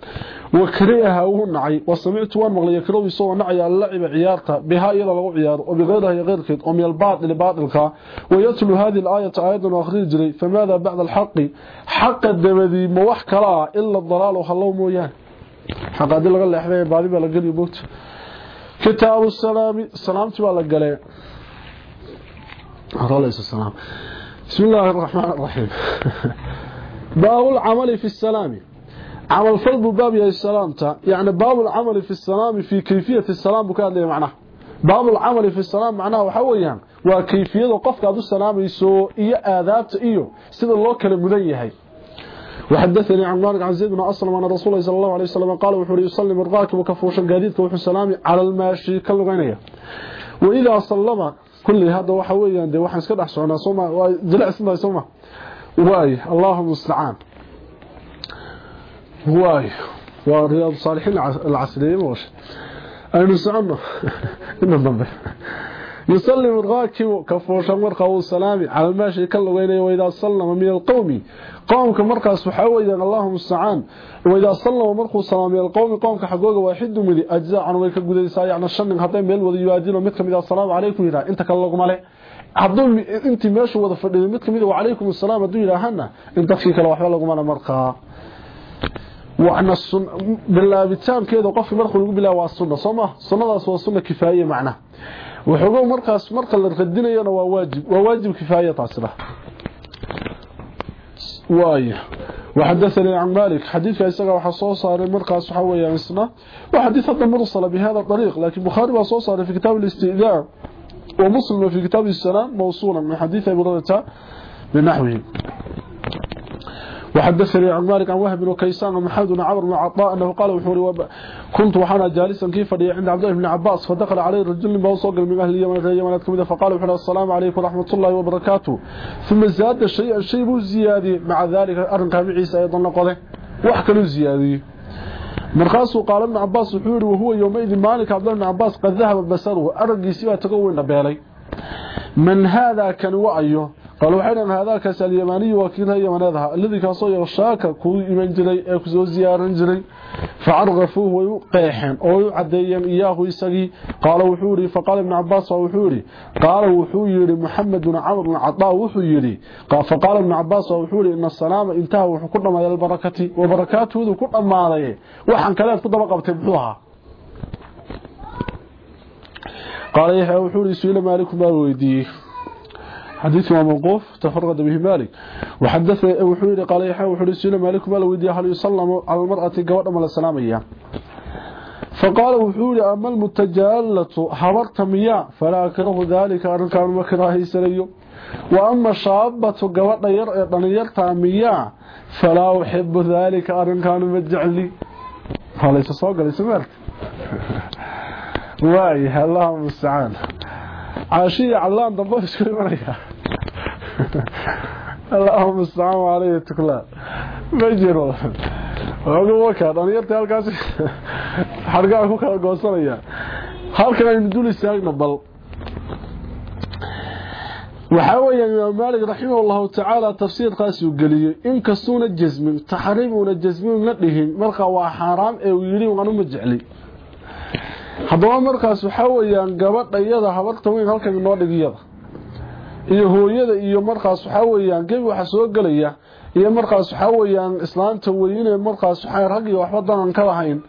وكريها وهو نعي وسمعت وان مغلي يكرو يسوى نعي اللعب عيارته بها إلى لغو عيار. وبغيرها غير كد ومن الباطل باطلك. ويتلو هذه الآية أيضا وآخر جري فماذا بعد الحق؟ حق الدمذي موح كلا إلا الضلال وخلوه مويان حق لغا أحبابي بعضي بلا قل يبوت كتاب السلام السلام تبع لقلي عليه السلام بسم الله الرحمن الرحيم. [laughs] باب العمل في السلام. عمل فرض باب يا يعني باب العمل في السلام في كيفية السلام بكاد لي معناه. باب العمل في السلام معناه وحويا وكيفية قفك هذا السلام يسو إيا آذابت إيو سيد الله كلم مذيهي وحدثني عن مالك عن زيد بن أسلم أن رسول الله صلى الله عليه وسلم قال وحوري يسلم الراكب وكفوش القاديد وحو السلام على الماشي كاللغينية وإذا سلم كل هذا وحويا دي وحن اسكد أحسونا صوما وجلع سنة صوما واي اللهم المستعان. واي ورياض الصالحين العسليين وش. أين سعنا [laughs] إن الضبط يسلم الراكب كفوش مرقه والسلام على الماشي كاللغينية وإذا سلم من القوم. قومك مركز وحاويا اللهم استعان وإذا صلى مركو السلام من القوم قومك حقوق واحد مدي أجزاء عن ويك قديسا يعني الشن هاتين بين ودا يواجهون مid kamid السلام عليكم يرا انت مale haduu intii meesha wada fadhiyo mid kamid wa alaykum asalaam haduu yiraahana inta fi kala waxba lagu mana markaa waxna sun bilaabitaankeeda qof markuu lagu bilaabo waa sunna soma sunnadaas waa sunna kifaaye macna wuxuu markaas marka la radinayana waa waajib waa waajib kifaaye taasina وايه وحدثني عن مالك. حديث اسغا waxa soo saaray markaas waxa weeyaan isna xadiis hada mursal بهذا الطريق. لكن بخاري waa saaray في كتاب الاستئذان. ومسلم في كتاب السلام موصولا من حديث أبي هريرة بنحوه. وحدثني عن مالك عن وهب بن كيسان ومحمد بن عمرو بن عطاء أنه قال وحوري وب... كنت وحنا جالسا كيف عند عبد الله بن عباس فدخل عليه رجل بوصق من أهل اليمن اليمن كمده فقال وحنا السلام عليكم ورحمة الله وبركاته. ثم زاد الشيء الشيء الزيادي مع ذلك أرنقى بعيسى أيضا نقضه. وحكى الزيادي markaasuu qaala ibn cabaas wuxuu yihi wahuwa yowmaidin maalinka cabdullah ibn cabaas qad dahaba basaruhu araggiisii baa tago weyn dhabeelay man haadaa kani قال وحينما هذاك اليماني وكيل اليمان هذا الذي كان صوي الشاكة كو إيمان جري أكسو زيارة جري. فعرغفوه ويقيحن ويعديهم إياه ويساقي قال وحوري. فقال ابن عباس وحوري. قال وحوري محمد عمر بن عطاء وحوري. قال فقال ابن عباس وحوري إن السلام انتهى وحكرنا من البركة وبركاته ذو كرنا ما عليه. وحن كلاف قد بقى قال إياه وحوري سيلا مالك ما رويديه حديث موقوف تفرد به مالك. وحدث وحوري قال يحيى وحوري سينا مالك مال ويدي هل يسلم على المرأة قوات مال السلامية فقال وحوري أما المتجالة حضرت مياه فلا أكره ذلك أن كان مكراهي سليو وأما شابة قوات يرطى مياه فلا أحب ذلك أن كان مجعلي فليس صوق ليس مالك واي الله caashi iyo cadlaan dambe isku imanaya allahuma astacaan aleyhi tuklaan ma jiro. Ogu wakaa dhalinyarta halkaas xargaa ku kala goosanaya halkan aynu dul istaagna bal. Waxaa weeyaan imaam maalik raximah llahu tacaala tafsiirkaasuu geliyey inkastuuna jasmin taxriim uuna jasmin la dhihin marka waa xaaraam ee uu yidhi waanuma jecli haddaba markaas waxaa weeyaan gabadha iyada habarta weyn halkan inoo dhigiyada iyo hooyada iyo markaas waxaa weeyaan gebi waxa soo gelaya iyo markaas waxaa weeyaan islaanta weyne markaas waxaa rag iyo waxba danan ka lahayn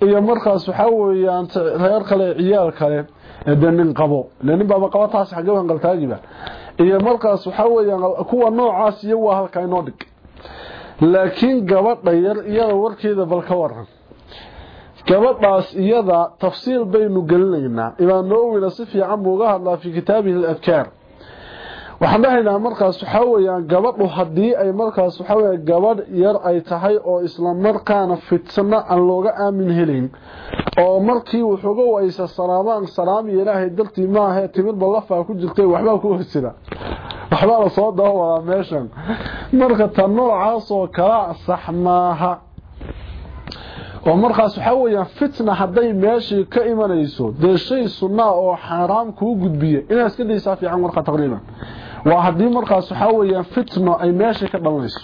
iyo markaas waxaa weeyaan reer kale ciyaal kale de nin qabo. Nin baaba qaba taas xagee hanqaltaagiba iyo markaas waxaa weeyaan kuwa noocaas iyo waa halka inoo dhig. Laakiin gabadha yar iyada warkeeda bal ka waran gabadhaas iyada tafsiil baynu gelinaynaa. Imaam nawowina si fiican buu uga hadlaa fii kitaabihi aladkaar. Waxaan dhahaynaa markaas waxaa weyaan gabadhu haddii ay markaas waxaa weya gabadh yar ay tahay oo isla markaana fitno aan looga aamin helayn oo markii wuxuga waysa salaamaan salaamiyo ilaahay dartii maahae timidba lafaa ku jirtay waxbaa ku horsida waxbaa la soo dabawadaa meeshan. Marka ta noocaasoo kala sax maaha oo markaas waxaa weeyaan fitna hadday meeshii ka imanayso dee shay sunnaa oo xaaraam kuu gudbiya inaad iska daysaa fiican markaa taqriiban. Waa haddii markaas waxaa weeyaan fitno ay meeshii ka dhalanayso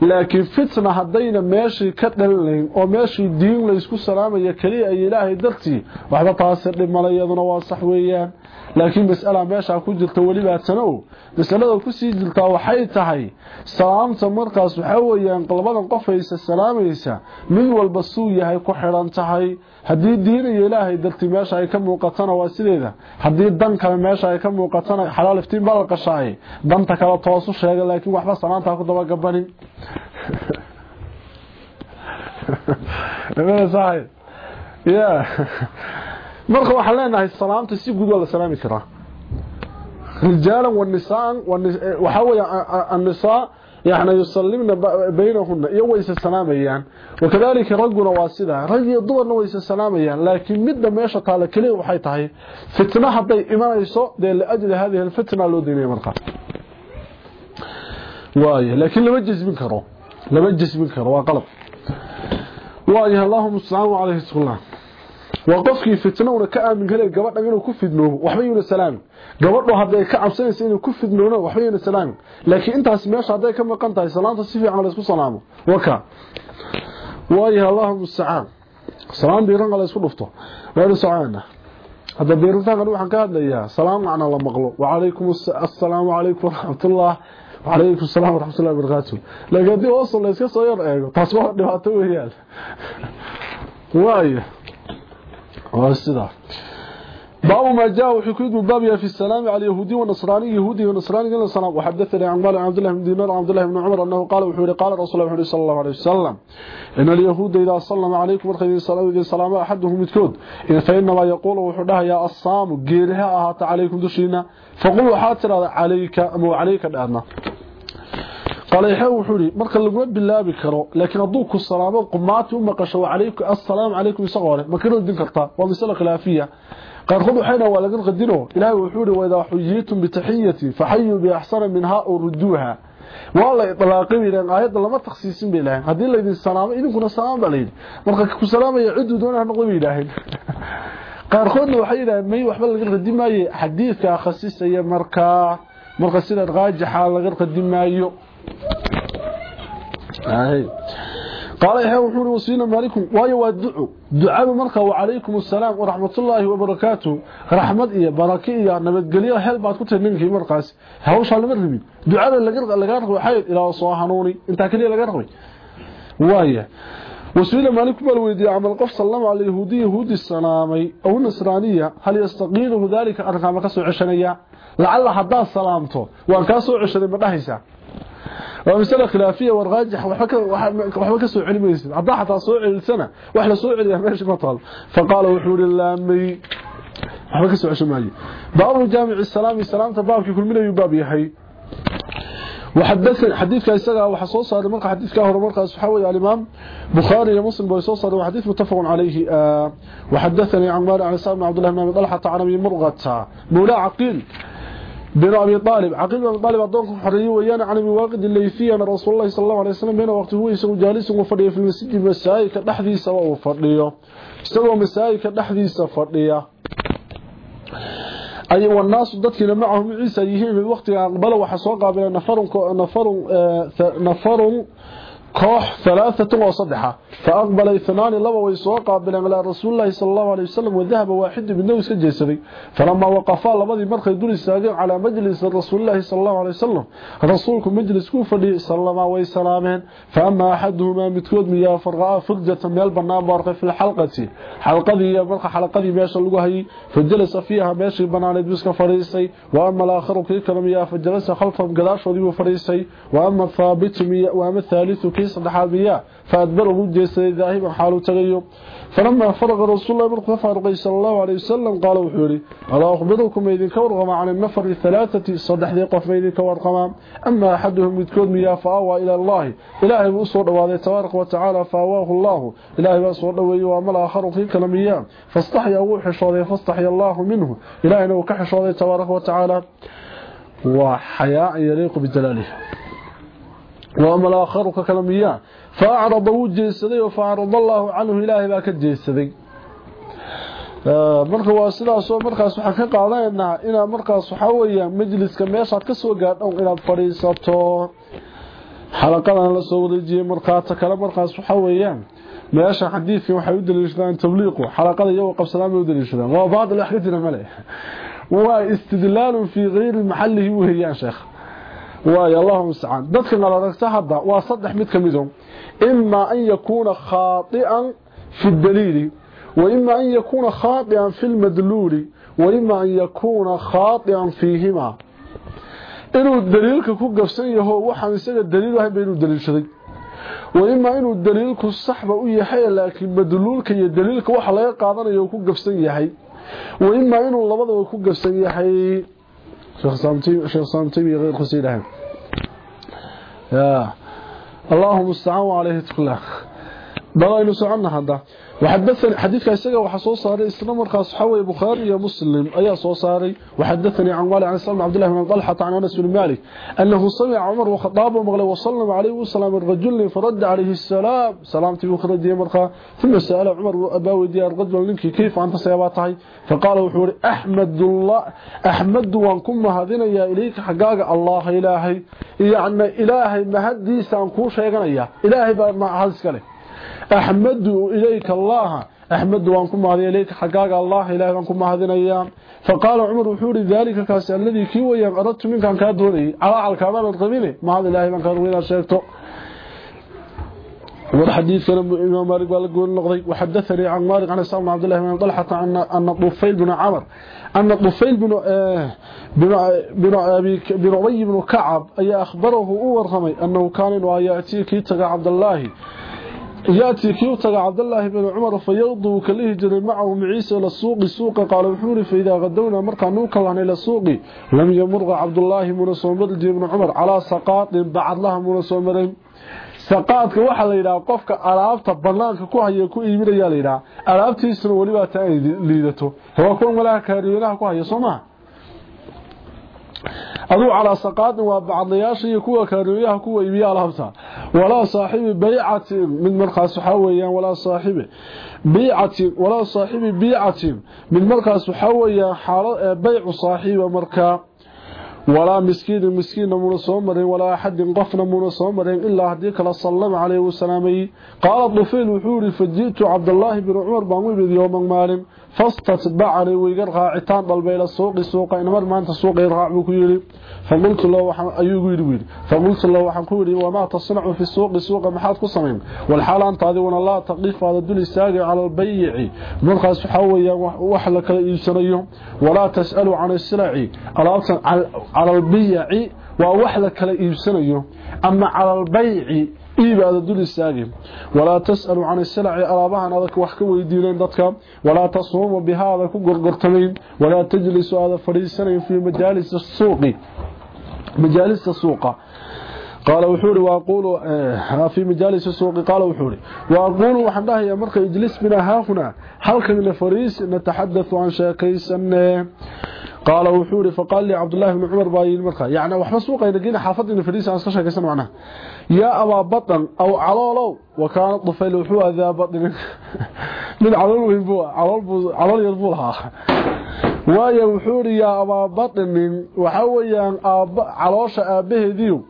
laakiin fitna haddayna meeshii ka dhalanayn oo meeshii diin laysku salaamaya keliya ay ilaahay dartii waxba taasi dhimala iyaduna waa sax weeyaan laakiin mas'ala meesha ku jirta waliba tanow masalada ku sii jirtaa waxay tahay salaamta markaas waxa weeyaan qalbadan qofaysa salaamaysa mid walba suu yahay ku xiran tahay haddii iyo ilaahay dartii meesha ay ka muuqatana waa sideeda haddii dan kale meesha ay ka muuqatana xalaal iftiin baa la qashaay danta kale toosu sheega laakiin waxba salaanta ku daba gabanin yeah marka waxaan leenahay salaamta si guud waa la salaami karaa rijaalan wanisaan waxaa weya annisaa iyo wayse salaamayaan wakadalika ragguna waa sidaa rag iyo dumarna wayse salaamayaan laakiin midda meesha taala keliya waxay tahay fitna hadday imanayso dee liajli hadihi alfitna loo daynaya markaa waay laakiin lama jasmin karo lama jasmin karo waa qalab waayahay allahuma astacaan calayhi sulaan waa qofkii fitnowna ka aamin kale gabadhan inuu ku fidnoobo waxba yuuna salaamin gabadho hadday ka cabsanaysa inuu ku fidnoona waxba yuuna salaamin laakiin intaas meesha hadday ka maqan tahay salaanta si fiican la isku salaamo waka waayahay allahuma mustacaan salaam diiran la isku dhufto waynu soconaynaa hadda diirintaankan waxaan ka hadlayaa salaam macna la maqlo wacalaykum assalaamu calaykum waraxmatullah وعليكم السلام ورحمة الله وبركاته لكن دي وصل ليسك صير ايغو تصبح دباتو ويال وايه واسدا باب ما جاء وحكيد باب في السلام على اليهودي والنصراني يهودي ونصراني قال السلام وحدثني عن مالك عبد الله بن دينار عبد الله بن عمر أنه قال وحوري قال رسول الله صلى الله عليه وسلم إن اليهود إذا سلم عليكم ورخي السلام السلام أحدهم متكود ان فإنما يقول وحدها يا الصام غيرها أهات عليكم دشينا فقل وحاتر عليك ام عليك دارنا يحيى وحوري marka lagu bilaabi karo laakiin haduu ku salaamo qumaati u maqasho wa alaykum assalaam alaykum isagoo ma karo din kartaa waa misal khilaafiya qaarkood waxayna waa laga qadino ilaahay wuxuu wada xujiitum bi tahiyati fahayu bi ahsana minha urduha wala itlaaqin ilaa aayada lama takhsiisin bilaah hadii la idin salaamo idinkuna salaam baleed marka ku salaamaya cidu doona noqon ilaahay qaarkoodna waxay yiraahdeen may waxba laga qadimaayay xadiidka khasisaya marka marka sida raajixa laga qadimaayo قال يحيى وحوري وصينا مالكم. وايو وادعو دعاء مركا وعليكم السلام ورحمة الله وبركاته. رحمة إيا بركة إيا. نبتقليا هل بعد كنت ننكي مركاس هاوش على مرمي دعاء لقرق وحيد إلى صواحنوني إنت كليا لقرق وايا وسئل مالك بالويدي عمل قف سلم على اليهودي يهودي السلامي أو النصرانية. هل يستقيله ذلك أرقام كسو عشانية لعل حدا سلامته. وأن كسو عشاني مدهيسا ومسألة خلافية والراجح وحبا كسو علميسي عدا حتى سوء السنة. وحلا سوء علمي ماشي مطال فقال وحور اللامي وحبا كسو عشمالي باب جامع السلام السلام تبابك كل من يباب يحي وحدثني حديث كايسغا waxa soo saaray marka xadiiska hore markaas waxa weeye al-Imam Bukhari iyo Muslim bay soo saaray xadiis muttafaq alayhi وحدثني عن مالك عن سالم عبد الله بن طلحة عن أبي مرغة. مولى عقيل. بن أبي طالب. عقيد بن طالب أدوك حرية ويانا عن مواقد الليفية أن رسول الله صلى الله عليه وسلم بين وقته ويسه جالس وفريه في المسجد المسائي كالحذي سواء وفرية. سواء مسائي كالحذي سواء وفريه أي والناس ضدك لمعهم عيسى يهيم الوقت بلو حسوقا بلا نفر نفر آه، نفر, نفر كوح ثلاثة وصدحة فأقبل ثنان الله ويسوقع بنا على رسول الله صلى الله عليه وسلم وذهب واحد من نوسك الجسري فلما وقفا لماذي مرخ يدون الساقين على مجلس رسول الله صلى الله عليه وسلم رسولكم مجلس كوفا لي صلى الله عليه وسلم فأما أحدهما متكود مياه فرغاء فرجة من البرنام ورقة في الحلقة حلقة هي مرخة حلقة ماشل وهي فجلس فيها ماشل بنان يدوسك فريسي وأما الآخر كيكرم مياه فجلس خلفهم قداش وذيب فريسي وأما الثابت وأما الثالث saddexaad miya فأدبره جيسي ذاهبا حاله تغيو فلما فرغ رسول الله مرقى فارقي صلى الله عليه وسلم قال وحوري ألا أخبركم إذن كورغم عن النفر الثلاثة صدح ذي قف إذن كورغم أما أحدهم يتكون مياه فأوى إلى الله. ilaahay baa soo dhoweeyay تبارك وتعالى فأواه الله. ilaahay baa soo dhoweeyay وأما الآخر kii kale miyaa فاستحيا oo xishooday فاستحي الله منه. ilaahayna wuu ka xishooday تبارك وتعالى. وحياء يليق بجلاله. وأما الآخر kii kale miyaa فأعرض wuu jeestay فأعرض الله عنه ilaahay baa ka jeestay marka waa sidaas oo markaas waxa ka qaadanaynaa ina markaas waxa weeyaan majliska meesha ka soo gaadho inaad fadhiisato xalaqadan la soo wareejiyay markaata kale markaas waxa weeyaan meesha xadiidka waxay u daliishadaan tabliiqu xalaqada iyagu qabsadaan u daliishadaan waa baad la xidhiidha male waa istidlaal fi ghayr mahallihi weeyaan sheekh واي الله استعان ذلك نرى ركتها هذا وصدح مدك مدهم إما أن يكون خاطئا في الدليل وإما أن يكون خاطئا في المدلول وإما أن يكون خاطئا فيهما. إنه الدليل كوكب بسيئة هو وحن سيئة الدليل وحن بينه الدليل شديد وإما إنه الدليل كالصحبة أي حي لكن مدلول كي الدليل كوحن لا يقعدنا يكوكب حي وإما إنه الله بضع يكوكب حي sheekh saamtaymi iyo keyrkiisa yidhaahay allaahuma istacaan wa calayhi tuklah بغينا سعنا هذا وحدثني حديثك اسغا waxa soo saaray isla markaas waxa way bukhari iyo muslim ayaa soo saaray. وحدثني عن والي عن سلم عبد الله بن طلحه عن انس بن مالك انه سمع عمر وخطاب ومغلى وسلم عليه وسلم الرجل فرد عليه السلام سلامتي وخرج مرخا ثم سال عمر ابا ودي الرجل منك كيف انت سيباتي فقال وحور احمد الله احمد وانكم هذين يا اليك حقاق الله الهي يعني الهي ما هديس ان كو شيغنيا الهي ما هلسكله أحمد إليك الله. أحمد وانكم هذه إليك. حقاق الله إله وانكم هذين أيام فقال عمر وحوري ذلك كاس الذي كيويا أردت منك أن كادوني على الكامل القبيلة. ما هذا إله من كادوني شيكتو والحديث كان إمام مالك قال نقضي. وحدثني عن مالك عن السلام عبد الله بن طلحة أن طفيل بن عمر. أن طفيل بن آه بن أبي بن أبي بن كعب. أي أخبره ورغمي أنه كان يأتي كي تقى عبد الله. yaati kii u taga cabdalaahi bn cumar fayaqdu wuu kala hijiray macahu maciise ila suuqi suuqa. Qaale wuxuu ihi faidaa qadawnaa markaanu u kalanay ila suuqi lam yamurqa cabdulaahi muna soo mari jiri bn cumar calaa saqaatin saqaadka waxaa la yidhaha qofka alaabta banaanka ku haya ku iibinayaa layidhaha alaabtiisuna welibaa taa liidato. Waa kuwan walaa kaariyoonaha ku haya soo aduu calaa saqaadin waa bacdlayaasha iyo kuwa kaaruuyaha kuwa iibiya alhabta walaa saaxibi baycatin mid markaas waxaa weyaan walaa saaxibi biicatin walaa saaxibi biicatin mid markaas waxaa weyaan xaalo baycu saaxiiba markaa walaa miskiinin miskiinna muuna soo marin walaa axadin qofna muuna soo marin ilaa haddii kala sallama caleyh wasalaamay qaala dufayl wuxuu yidhi faji'tu cabdallaahi binu cumar baan u imid maalin. الله فاستتبعني ويقرغى عتان ضلبي إلى السوق السوق إنما ما أنت السوق يرغع بكيري فقلت له وحن أيوه يقول فقلت له وحن كوري وما تصنع في السوق السوق محاد قصمين والحال أنت هذه الله تقيف هذا الدل الساقي على البيع. مرخص حويا وحلك الإنسانيهم ولا تسألوا عن السلع. على البيع. ووحلك الإنسانيهم أما على البيع iibaada dul istaagin ولا تسأل عن السلع alaabahan adag wax ka weydiinayn dadka ولا تسوم بها aada ku gorgortamayn ولا تجلس aada fadhiisanayn في مجالس السوق majaalista suuqa قال wuxuu yiri وأقول في مجالس السوق قال wuxuu yiri وأقول وحدها يا مرخ اجلس بنا ها هنا حلقه nala fariiso نتحدث aan sheekaysanno قال wuxuu yiri فقال لي عبد الله بن عمر باي المرخى. يعني وحنا سوق يلقينا حافظنا fariiso aan sheekaysanno معنا. يا أبا بطن أو علولو وكان الطفيل وحو ذا بطن. [laughs] من علول ويبو علول علول يربولها وايا وحوري يا أبا بطن وحويان اب علوش ابهديو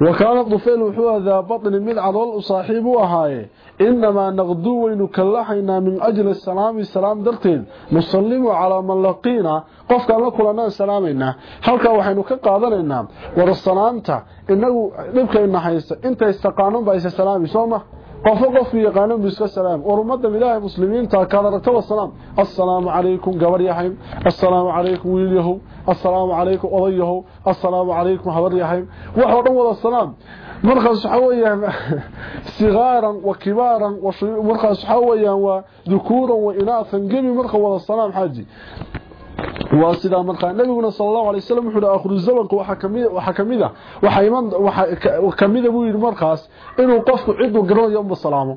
وكان الطفيل وحوى ذا بطن من عضل صاحبه أهاي إنما نغدو وينكلحينا من أجل السلام السلام درتين. نسلم على من لقينا. قفك لكلنا السلامنا هلك وحين كقادرنا ورسلامته إنه نبقى إن حيث إنت استقانون بأيس السلام سوما. قف قف يقانون بسك السلام. ورمضة بله المسلمين تاكاد رتوى السلام. السلام عليكم قبر يحيم. السلام عليكم ويليهو السلام عليكم أضيه السلام عليكم حبر يحيم. وحوضوا السلام. مرخص حويا [laughs] صغارا وكبارا مرخص حويا وذكورا وإناثا. قبل مرخص السلام حاجي. waa sidaa markaa nabiguna sallallahu alayhi wasallam wuxuu akhru zamanka waxa kamid waxa kamida waxa iman waxa kamida buu yiri markaas inuu qofku cid uu garanayo umma salaamo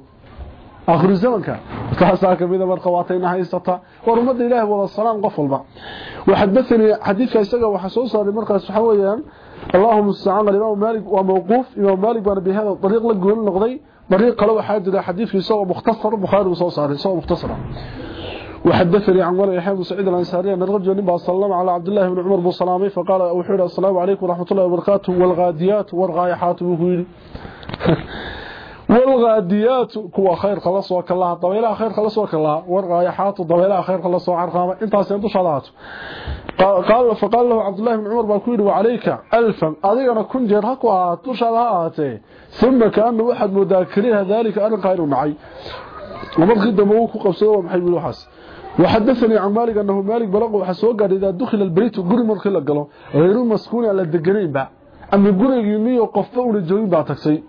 akhru zamanka taas kamida marka waatayna haysata warumada ilaahay wada salaam qof walba waxadathani xadiidka isaga waxa soo saaray markaas waxa weeyaan اللهم استعان الإمام مالك وموقوف إمام مالك بأنا بهذا الطريق لقول نقضي طريق قالوا حاجة حديث في سوى مختصر بخاري وصوصاري سوى مختصرة وحدثني عن ولي يحيى بن سعيد الأنصاري أن الرجل نبا صلى على عبد الله بن عمر بن سلامي فقال اوحي السلام عليكم ورحمة الله وبركاته. والغاديات والغايحات وهيل والغاديات كوا خير خلاص وكلها طويلة خير خلاص وكلها والغايحات طويلة خير خلاص وعرقامة انت سيدو شضات قال فقال له عبد الله بن عمر باكوير وعليك ألفا. أذينا كن جيرهك وهاتو شضاتي ثم كأنه واحد مذاكريها ذلك أنا قائل معي. ومرخي دموه كقبسه ومحي بلوحاس وحدثني عن مالك أنه مالك بلغ وحسوه قال إذا دخل البريت قري مرخي لقله غير مسكون على الدقنين با. أما قري يمي وقفه ولجوين بعتكسي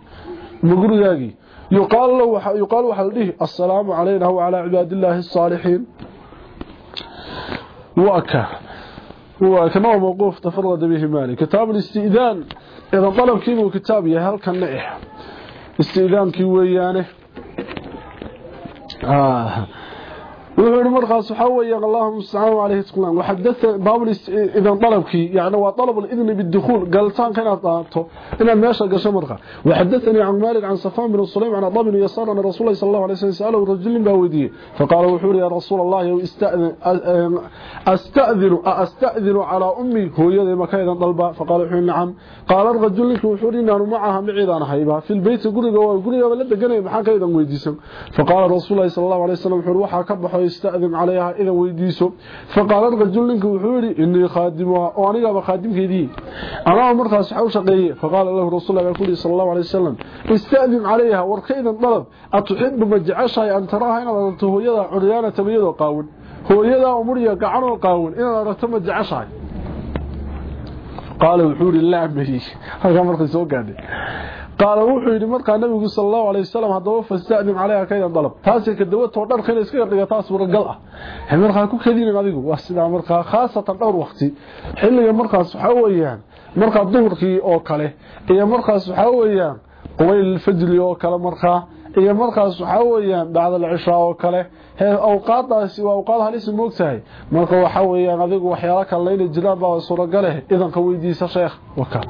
أما قري ياقي. يقال له يقال وحلده السلام علينا وعلى عباد الله الصالحين. وأكا. وكما موقوف تفرد به مالك. كتاب الاستئذان. إذا طلب كيبه كتاب هل كان نئح استئذان كيويانه. آه. وحور مرخص وحويا اللهم استعانوا عليه تقلان وحدث باب اذا طلبك. يعني وطلب الإذن بالدخول. قال تان كان طاطو ان ماشى قش مرخ وحدثني عن مالك عن صفان بن سليم عن ضمن يسار أن رسول الله صلى الله عليه وسلم سأله رجل باوديه فقال وحور يا رسول الله استاذن استاذن أستأذن على أمي. هو يدي مكايدا طلبا فقال وحور نعم. قال الرجل وحور إن معها معيدان هيبا في البيت غريغا غريغا لا دغنay maxaa kaydan weydiisan فقال رسول الله صلى الله عليه يستأذن عليها إذا ويديسو. فقال الرجل لنك وحوري إني خادمها. وأنا خادم كيدي أنا مرخص حو شقيه فقال له رسول الله يقول صلى الله عليه وسلم استأذن عليها وركيدا طلب أتحب مجعشها أن تراها إن أردت هو يدا عريانة تبيض قاون هو يدا أمريا قعنو قاون إن أردت مجعشها. قال وحوري الله به هذا مرخص وقادي qaala wuxuu yidhi markaa nabigu sal allahu alay wasalam haddaba fasta'dim caleyha kaydan dalab. Taasi kadawatoo dharka inay iskaga dhigataa suuragal ah. Markaa ku kadinin adigu. Waa sidaa markaa khaasatan dhowr waqti. Xilliga markaas waxaa weeyaan markaa duhurkii oo kale iyo markaas waxaa weeyaan qubayl fajri oo kale markaa iyo markaas waxaa weeyaan bacdal cishaa oo kale. Awqaadaasi waa awqaad halisi moogtahay marka waxaa weeyaan adigu waxyaalo kale inay jiraan baa suuragale idanka weydiisa sheekh waka.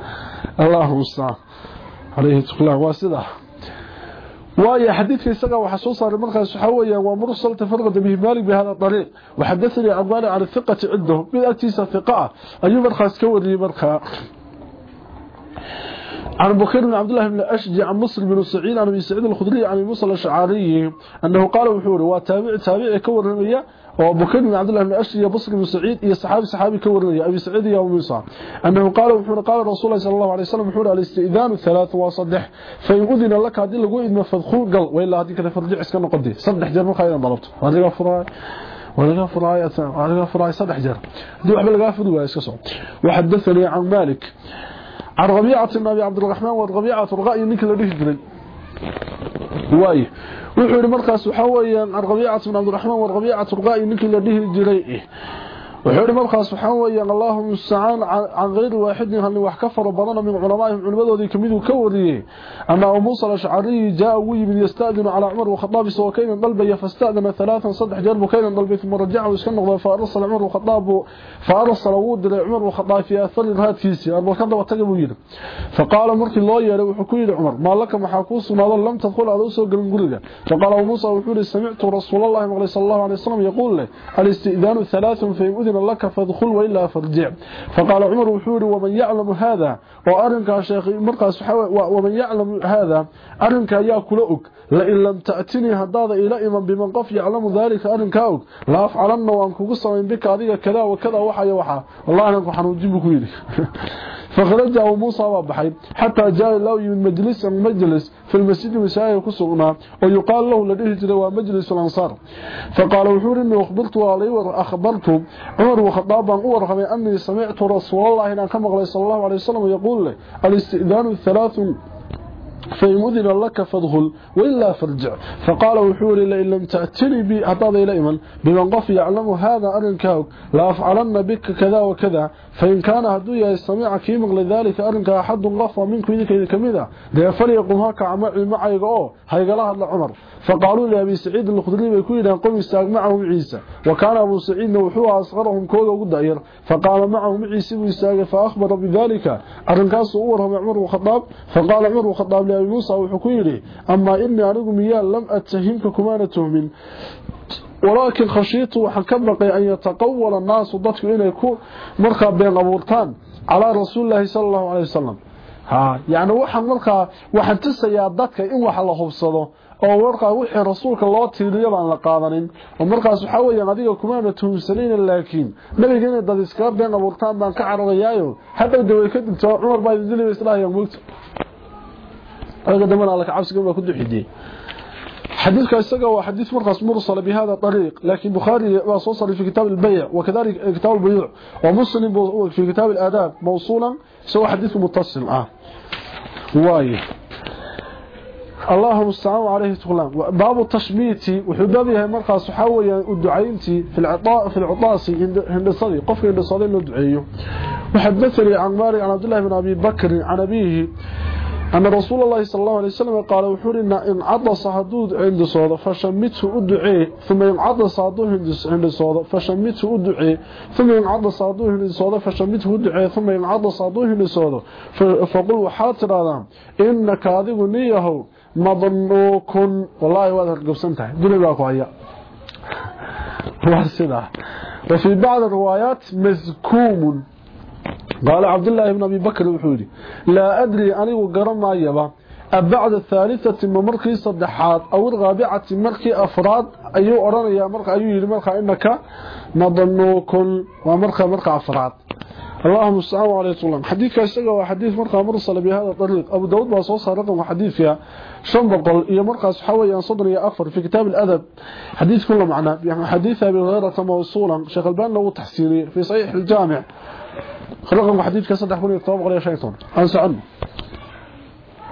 Allahu mustacaan عليه تقلع واسدة. ويا حديث يسقى وحصوصا المركز حويا ومرسل تفرد به مالك بهذا الطريق. وحدثني عن عن الثقة عنده. من أتيس ثقاء أي مركز كوري مركز عن بكير بن عبد الله بن أشجع عن مصر بن سعيد عن أبي سعيد الخدري عن موسى الأشعري أنه قال وحوره وتابع تابع كور رمية وبكير بن عبد الله بن أشجع بصر بن سعيد يا صحابي صحابي كور رمية أبي سعيد يا موسى. أنه قال وحوره قال رسول الله صلى الله عليه وسلم وحوره الاستئذان الثلاث وصدح فإن أذن لك هذه لقوا إذن فدخول قل وإلا هذه كذا فرجع اسكن قدي صدح جرم خيرا ضربت. وهذه فراي ولغا فراي ولغا فراي صدح جرم دي وحبل لغا وحدثني عن مالك. عن ربيعة بن أبي عبد الرحمن وربيعة رغائي نك waay wuxuu yiri markaas waxa weeyaan عن ربيعة بن عبد الرحمن وربيعة رغائي نك dhihi jiray وحيري مبقى سبحانه وإيان يعني الله مستعان عن غير واحد يعني هل نوح كفر بضانا من علمائهم علمات وذي كميد كوري أما أموص الأشعري جاء وي من يستأذن على عمر وخطاب سوى كينا ضلبي فاستأذن ثلاثا صدح جربوا كينا ضلبي ثم رجعه ويسكن نغضا فأرسل عمر وخطاب فأرسل وود لعمر وخطاب في أثر الهات فيسي أربا كنت وتقبوا يلا فقال مرك الله يا لو حكوي لعمر ما لك محاكوس ما ظل لم تدخل على أسوى قلن قلقا فقال أموص الأشعري سمعت رسول الله عليه وسلم يقول له الإستئذان ثلاث في yudina لك فادخل وإلا فرجع فقال عمر وحوري ومن يعلم هذا؟ وأرنك شيخ مرقس ومن يعلم هذا؟ أرنك يأكل أك لئن لم تأتني هداد إلى إمام بمن قف يعلم ذلك أرنك أك لا أفعلن وأنك قصة بك هذه كذا وكذا وحا. والله أنك حنوجبك ويلي. [laughs] فخرج أبو موسى وابحي حتى جاء له من مجلس المجلس في المسجد مسايا كسغنا ويقال له لديه جلوى مجلس الأنصار. فقال وحور إني أخبرت علي وأخبرت عمر وخطابا أورغم أني سمعت رسول الله إن كما صلى الله عليه وسلم يقول له الاستئذان الثلاث فيمذن لك فادخل وإلا فرجع فقال وحور لئن لم تأتني بي أعطاد إلى إيمان. بمن قف يعلم هذا أرنكاك لا أفعلن بك كذا وكذا. فإن كان هدويا يستمع كيمغ لذلك أرنك أحد قف منك إذا إذا كمذا دي فليقم هكا عمعي معي أوه هيقى لها عمر. فقالوا لأبي سعيد الخضري بيكون قم يستاق معهم عيسى. وكان أبو سعيد نوحوها أصغرهم كوغا قدائر فقال معهم عيسى ويستاق فأخبر بذلك. أرنكاس أورهم عمر وخطاب. فقال عمر وخطاب لأبي موسى وحكويري أما إني أنكم إياه لم أتهمك كمان تهمين ولكن خشيت وحكبقي أن يتقول الناس ضدك إنه يكون مركب بين أبورتان على رسول الله صلى الله عليه وسلم ها يعني waxaan markaa waxaan tusayaa dadka in wax la hubsado oo warqa wixii rasuulka loo tiiriyo baan la qaadanin oo markaas waxa weeyaan adiga kuma tuhumsanayn laakiin nabigeena dad iska been abuurtaan baan ka cararayaayo hadda daway ka dinto Umar baa dilay islaahay mugto aga damana la ka cabsiga baa ku duxidii حديثك waa xadiis markaas mursal بهذا الطريق لكن بخاري وصل في كتاب البيع وكذلك كتاب البيوع ومسلم في كتاب الآداب موصولا سوى حديث متصل. آه. واي. اللهم استعان عليه تغلام باب التشميت وحبابها مرقص حويا الدعينتي في العطاء في العطاس هندسدي قف هندسدي لو دعيو وحدثني عن مالك عن عبد الله بن أبي بكر عن أبيه أن رسول الله صلى الله عليه وسلم قال وحورنا إن عطس حدود عند صوضة فشمته أدعي ثم إن عطس حدود عند صوضة فشمته أدعي ثم إن عطس حدود عند صوضة فشمته أدعي ثم إن عطس حدود عند صوضة فقل وحاتر هذا إن كاذب نيه مظنوك والله وهذا قبسنته دون باكو هيا وفي بعض الروايات مزكوم قال عبد الله بن أبي بكر وحوري لا أدري أنه قرم أيضا بعد الثالثة مركي صدحات أو الرابعة مركي أفراد أيو أرانيا مركي أيو يلي مركي إنك نظنوكم ومركي مركي أفراد. اللهم استعان عليه طولان حديث كاستقى حديث مركي مرسل بهذا الطريق. أبو داود بأسوصها رقم حديث فيها شنبقل إيا مركي صحوي صدر يا أفر في كتاب الأدب. حديث كله معنا. يعني حديث أبي غيرة موصولا. شيخ البان له تحسيني في صحيح الجامع. رقم حديث كسدح كل يطابق عليه شيطان. أنسى عنه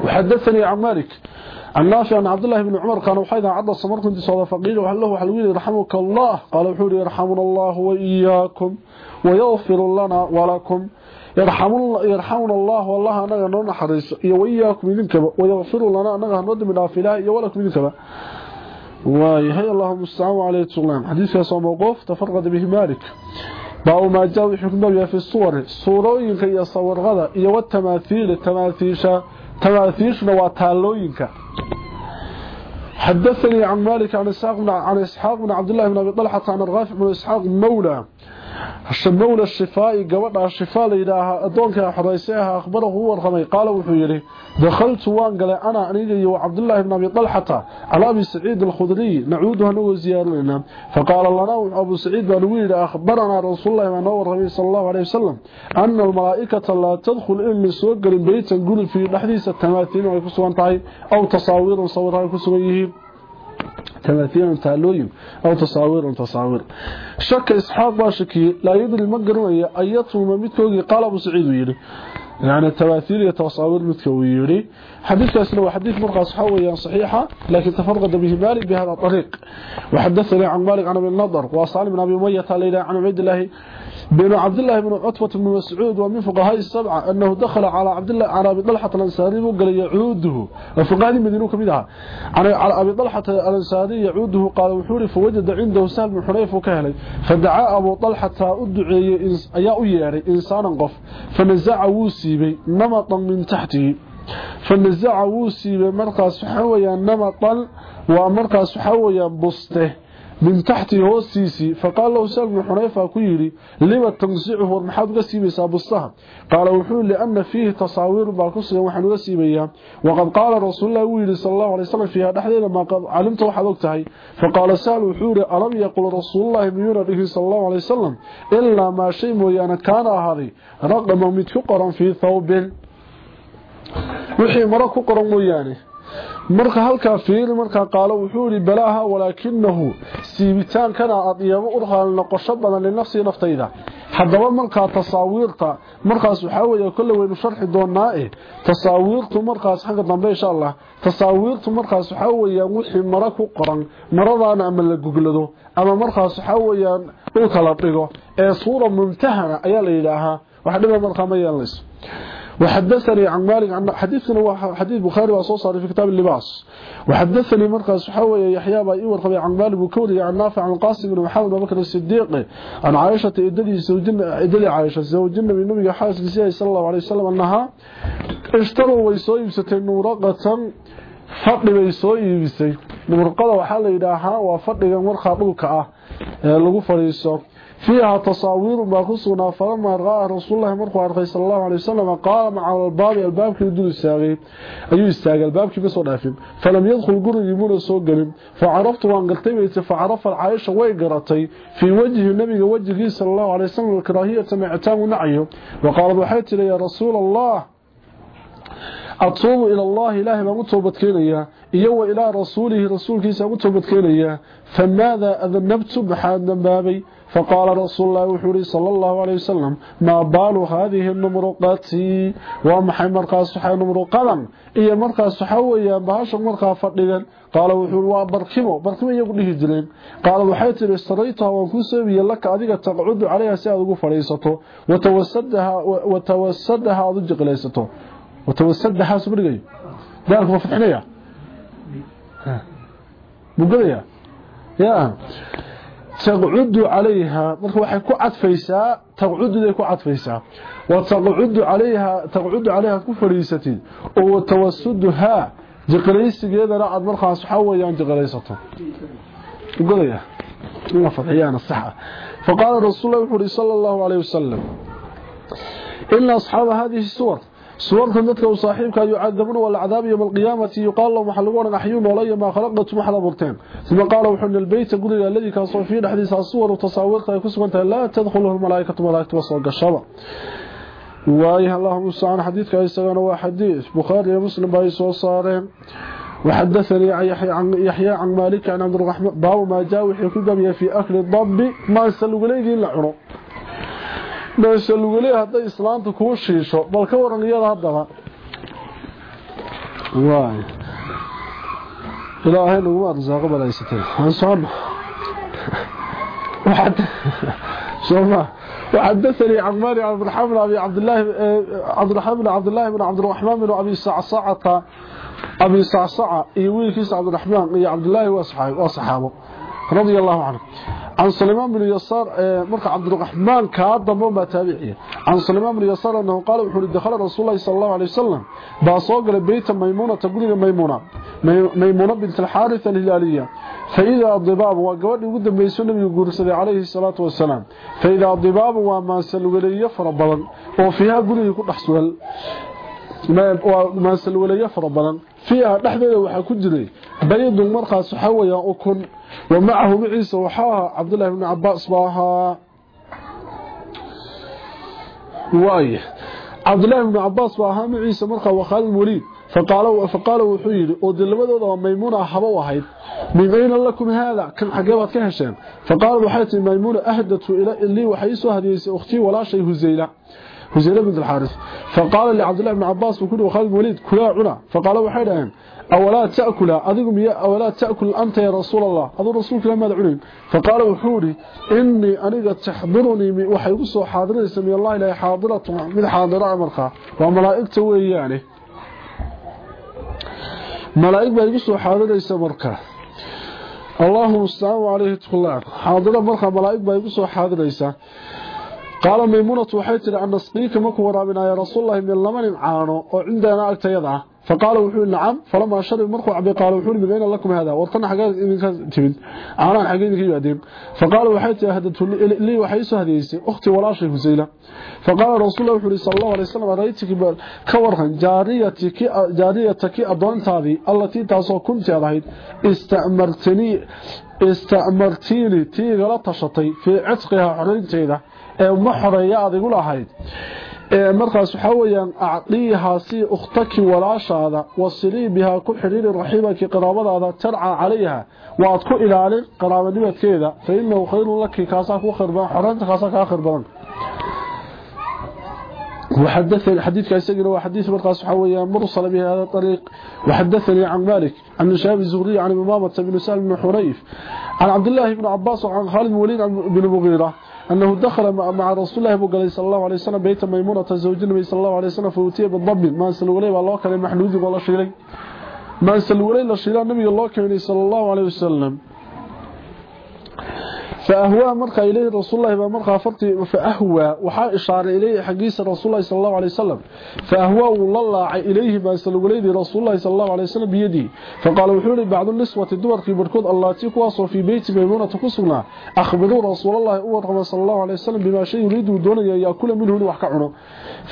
وحدثني عن مالك. عن نافع عن عبد الله بن عمر كان وحيدا عض الصمر كنت صوت فقيل وحله وحلوين رحمك الله؟ قال وحوري يرحمنا الله وإياكم ويغفر لنا ولكم. يرحم الله يرحمنا الله. والله أننا نونا حريص. وإياكم إذنكبا ويغفر لنا أننا هنود من آفلاه ولكم إذنكبا وهي الله المستعان عليه السلام حديث يسوى موقوف تفرقد به مالك. باو ما جاوي حكم في الصور. صورين كي يصور غدا. إيا والتماثيل التماثيشة تماثيشنا واتالوين كا حدثني عن مالك عن إسحاق بن عبد الله بن أبي طلحة عن الغافق من إسحاق مولى. مولى الشفاء قبض الشفاء لإله أدونك حريسيها أخبره هو الرمي قال وحيري دخلت وان قال أنا أنيقي وعبد الله بن أبي طلحة على أبي سعيد الخضري نعودها نو زيارنا فقال لنا أبو سعيد بن أخبرنا رسول الله من نور الرمي صلى الله عليه وسلم أن الملائكة لا تدخل إلا سوق بيتا نقول في نحديث التماثيل أو تصاوير صورها يكسوان تماثيل تالوين أو تصاوير تصاوير. شك إسحاق باشكي لا يدري المقرمية أيضا ممتكوغي قال أبو سعيد ويري يعني التماثيل يتصاوير متكويري حديث كاسنا وحديث مرقى صحويا صحيحة لكن تفرقد به مالك بهذا الطريق. وحدثني عن مالك عن ابن النضر وصالي من أبي مية ليلة عن عبد الله بن عبد الله بن عتبة بن مسعود ومن فقهاء السبعة أنه دخل على عبد الله على أبي طلحة الأنصاري وقال يعوده. وفقهاء مدينه كمدها على أبي طلحة الأنصاري يعوده. قال وحوري فوجد عنده سهل بن حنيف وكهلي. فدعا أبو طلحة أدعي أيا أياري إنسانا قف. فنزع وسيبي نمطا من تحته. فنزع وسيبي مرقص حويا نمطا ومرقص حويا بسته من تحت هوسيسي فقال له بن حنيفة كيري لما تنزعه ورمحاد قسيبيسا بصها قال وحول لأن فيه تصاوير باكسي وحن قسيبيا وقد قال رسول الله ويلي صلى الله عليه وسلم فيها نحن لما قد علمت وحد وقتهي فقال سال وحول ألم يقول رسول الله ميونا به صلى الله عليه وسلم إلا ما شيء مويانا كان هذه رقم متكقرا في ثوب. وحي مرة كقرا موياني marka halkaa fiiri markaa qaalo wuxuu yidhi balaaha walaakinahu siibitaankana adyabo urhaal noqosho badan linafsii naftayda. Haddaba markaa tasaawiirta markaas waxaa weeye kolle waynu sharxi doonaa e tasaawiirtu markaas xagga dambe insha allah tasaawiirtu markaas waxaa weeyaan wixii mara ku qoran maradaana ama la guglado ama markaas waxaa weeyaan dhulka la dhigo ee suura mumtahana ayaa la yidhaahaa. Wax dhiba markaa ma yeelanayso وحدثني عن مالك عن حديثنا حديث بخاري وصوصار في كتاب اللباس. وحدثني مركز حوي يحيى باي ورقبي عن مالك وكوري عن نافع عن قاسم بن محمد بكر الصديق عن عائشة إدلي زوجنا إدلي عائشة زوجنا من النبي حاسب صلى الله عليه وسلم أنها اشتروا ويسوي بستين ورقة fadhi bay soo iibisay murqada waxaa la yidhaahaa waa fadhiga markaa dhulka ah ee lagu fadhiiso فيها تصاوير ما كسونا فلما رأى رسول الله مرقوا عرقي صلى الله عليه وسلم قال مع الباب الباب كي يدول الساغي أيو الساغي الباب كي بسو دافين فلم يدخل قرن يمون سوق قلم فعرفت وان قلتي بيت. فعرف العائشة ويقرتي في وجه النبي وجهه صلى الله عليه وسلم الكراهية معتام نعيه وقال بحيث لي يا رسول الله. أطوب إلى الله إلهي ما متوبت كينيا. إيو إلى رسوله رسولك سمتوبت كينيا. فماذا أذنبت بحاد بابي؟ فقال رسول الله وحوري صلى الله عليه وسلم ما بال هذه النمرقات؟ ومحي مرقاس حي نمرقادا إيا مرقاس حويا بهاش مرقا فردقا قال وحور وبركمه بركمه يقول جلين. قال وحيت استريتها وانكسبي لك أذيك تقعد عليها سيادة فريسته وتوسدها وتوسدها أذج قليسته وتوسدها سبرقي ذلك مفتحنية مقضية يا. تقعد عليها marka waxay ku cadfaysaa taqcuday ku cadfaysaa wa taqcud عليها taqcud عليها ku fariisatid oo tawassudaha jiqraysigeedana aad markaas waxa weeyaan jiqraysato ugadaya ina fadhiyana sax فقال رسول الله صلى الله عليه وسلم إن أصحاب yawm al qiyamati yuqal lahum halwan ahyun wala ma khalaqatu mahla burtan thumma qala wuxun al bayt guriga alladhi ka soo fi dhaxdiisa suwar tasawirta ay ku sugantahay la tadkhuluhu al malaa'ikatu malaa'ikatu wasoo gashaba waayaha allahumma sa'an hadithka isagana waa hadith bukhari iyo muslim bay soo saareen وحدثني يحيى عن يحيى عن مالك عن عبد الرحمن باب ما جاء وحي كدبي في اكل الضب ما سلوا ليدي لعنه meesha lagu leeyahay islaanta kuu shiisho bal ka waran iyada haddaba واي إلهي نقوم أرزاق بلايستين هنصعب وحد شوفا وحدثني عن مالي عبد الرحمن أبي عبد الله عبد الرحمن عبد الله بن عبد الرحمن بن أبي صعصعة أبي صعصعة يويل كيس عبد الرحمن يا عبد الله وصحابه رضي الله عنه. عن سليمان بن يسار مركع عبد الرحمن كادم ما تابعيه. عن سليمان بن يسار أنه قال وحول دخل رسول الله صلى الله عليه وسلم. باصوق بيت ميمونة تقول ميمونة. ميمونة بنت الحارث الهلالية. فإذا الضباب وقود ugu dambeysay nabiga guursaday calayhi salaatu wasalaam فإذا الضباب وما سلوليه farabadan oo fiiha guriga ku dhaxsugal ما سلوليه farabadan fiiha dhaxdeeda waxa ku jiray baydun markaas waxa weeyaan ukun ومعه معيسى وحاها عبد الله بن عباس باها وأي. عبد الله بن عباس باها معيسى مرقى وخالد الوليد فقالوا فقالوا وحيد ودلمدودا ميمونة حبا وحيد من أين لكم هذا؟ كان حقيبات كهشان فقالوا وحيت ميمونة أهدت إلى اللي وحي سو هديسه أختي ولا شيء هزيلة. هزيلة بنت الحارث. فقال لعبد الله بن عباس وكل وخالد الوليد كلا عنا. فقالوا وحيدان أولا تأكل أذيكم يا أولا تأكل أنت يا رسول الله. هذا رسولك لما دعونين فقال وحوري إني أنيق تحضرني وحي قصوا حاضرين سمي الله إلهي حاضرة من حاضرة أمرك وملائكة وياني ملائكة بيقصوا حاضرين سمرك اللهم استعام عليه تخلع حاضرة مركة ملائكة بيقصوا حاضرين قال ميمونة وحيتر أن نسقيك مكو ورابنا يا رسول الله من لمن عانو وعندنا أكتيضا فقال وحول نعم فلما شرب مرخو عبي قال وحول بين لكم هذا. وارتنا حقا تمد عانان حقا إذنك يبادين فقال وحيتر هدته لي وحيسو هديسي أختي ولا شيء فزيلة. فقال رسول الله وحول صلى الله عليه وسلم رأيتك كورخا جاريتك جاريتك أدوانت هذه التي تاسو كنت أرهيد استأمرتني استأمرتيني تي غلط شطي في عتقها xoreeya adigu lahayd ee markaas waxa weeyaan acdiiha si ukhtaki walaashaada wasilii biha ku xiriir raxibaki qaraabadaada tarca calayha waad ku ilaalin qaraabanimadkeeda fa innahu khayrun laki kaasa ku khirban xoranta kaasa ka khirban وحدثني حديث كايسجن هو حديث مرقس حويا مرسل بهذا الطريق وحدثني عن مالك عن شاب الزهري عن امامه بن سالم بن حريف عن عبد الله بن عباس وعن خالد بن وليد بن مغيره أنه دخل مع رسول الله صلى الله عليه وسلم بيت ميمونة زوج النبي صلى الله عليه وسلم فوتيه بالضب. ما سلولي والله كان محلود ولا شيء ما سلولي لا شيء النبي الله كان صلى الله عليه وسلم. فأهوى مرقى إليه رسول الله مرقى فرطي فأهوى وحا إشار إليه حقيس رسول الله صلى الله عليه وسلم. فأهوى والله إليه ما سلوليه رسول الله صلى الله عليه وسلم بيدي. فقال وحولي بعض النسوة الدور في بركود الله تيكواصوا في بيت ميمونة كسرنا أخبروا رسول الله أورغم صلى الله عليه وسلم بما شيء يريد دون يأكل منه وحكعنه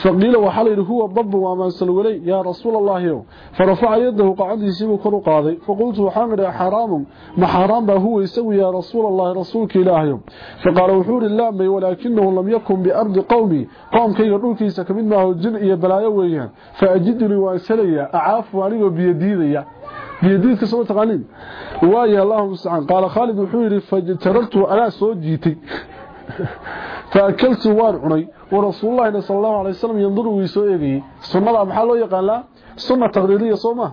فقيل وحالي هو الضب وما سلولي يا رسول الله فرفع يده قعد يسيب كل قاضي. فقلت وحامل حرام ما حرام هو يسوي يا رسول الله رسولك إلهي. فقال وحور الله مي ولكنه لم يكن بأرض قومي. قوم كي يقولكيس كمد ما هو الجن إيا بلايا ويان فأجدني وأسلي أعاف وعنيه بيديدي بيديد كسوة تقالين وايا الله مستعان قال خالد وحوري فجتررت أنا سوجيتي [laughs] فأكلت وارعني ورسول الله صلى الله عليه وسلم ينظر ويسو إيغي سنة محلو يقال لا. سنة تقريرية صومة.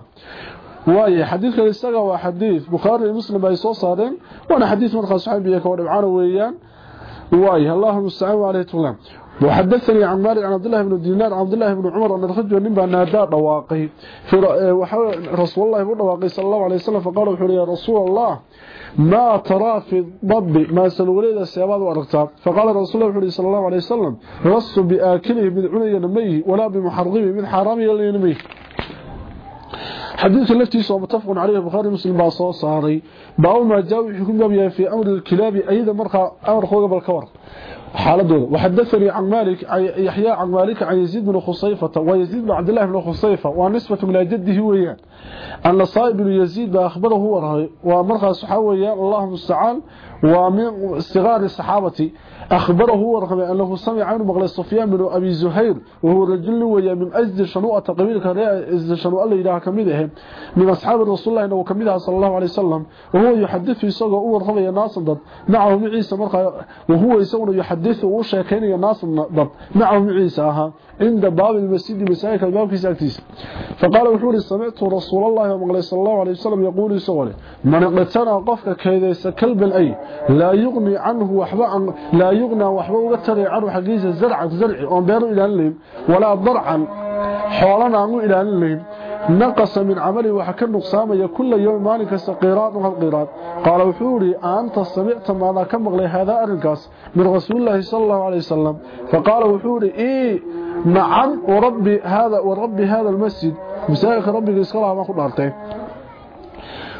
Isaga waa xadiid bukhaari iyo muslim ay soo saareen waana xadiid markaa saxaabiga ka wadhibcaana weeyaan waaye allahuma mustacaan wa alayhi tulam وحدثني عن مالك عن عبد الله بن دينار عن عبد الله بن عمر أن الرجل نبا نادا دواقي في رسول الله بن دواقي صلى الله عليه وسلم فقال يا رسول الله ما ترى في الضب ما سلوليد السيابات وأرقتاب فقال رسول الله صلى الله عليه وسلم رص بآكله من عني نميه ولا بمحرمه من حرامه ينميه. حديث التي سوى متفق عليه البخاري مسلم باصو صاري. باو ما جاء حكم بها في أمر الكلاب أيضا مرقى أمر خوغ بالكور. حالدوده وحدثني عن مالك يحيى عن مالك عن يزيد بن خصيفة ويزيد بن عبد الله بن خصيفة ونسبة من جده ويان أن صائب بن يزيد أخبره هو ومرقى صحاوية الله المستعان ومن صغار الصحابة أخبره هو رقم أنه سمع عن مغلي صفيان من أبي زهير وهو رجل ويا من أجل شنوء تقبيل كريا أجل شنوء الله إله كميده من أصحاب الرسول الله إنه كميده صلى الله عليه وسلم وهو يحدث في صغر أول رقم الناس ضد معه من عيسى مرقى وهو يسون يحدث وشي كان الناس ضد معه من عيسى عند باب المسجد مسائك الباب في سالتيس فقال وحوري سمعت رسول الله ومغلي صلى الله عليه وسلم يقول سوالي من اقتنى قفك كيدا يسكل بالأي لا يغني عنه وحبا عن... لا يغنى وحبا وغتر عن حقيس الزرع الزرع أو بيرو إلى الليل ولا ضرعا. حولنا انو إلى الليل. نقص من عمله وحكم نقصام كل يوم مالك سقيرات وغيرات قال وحوري أنت سمعت ماذا كم غلي هذا أرقص من رسول الله صلى الله عليه وسلم. فقال وحوري اي نعم وربي هذا وربي هذا المسجد. مساء ربي صلى الله عليه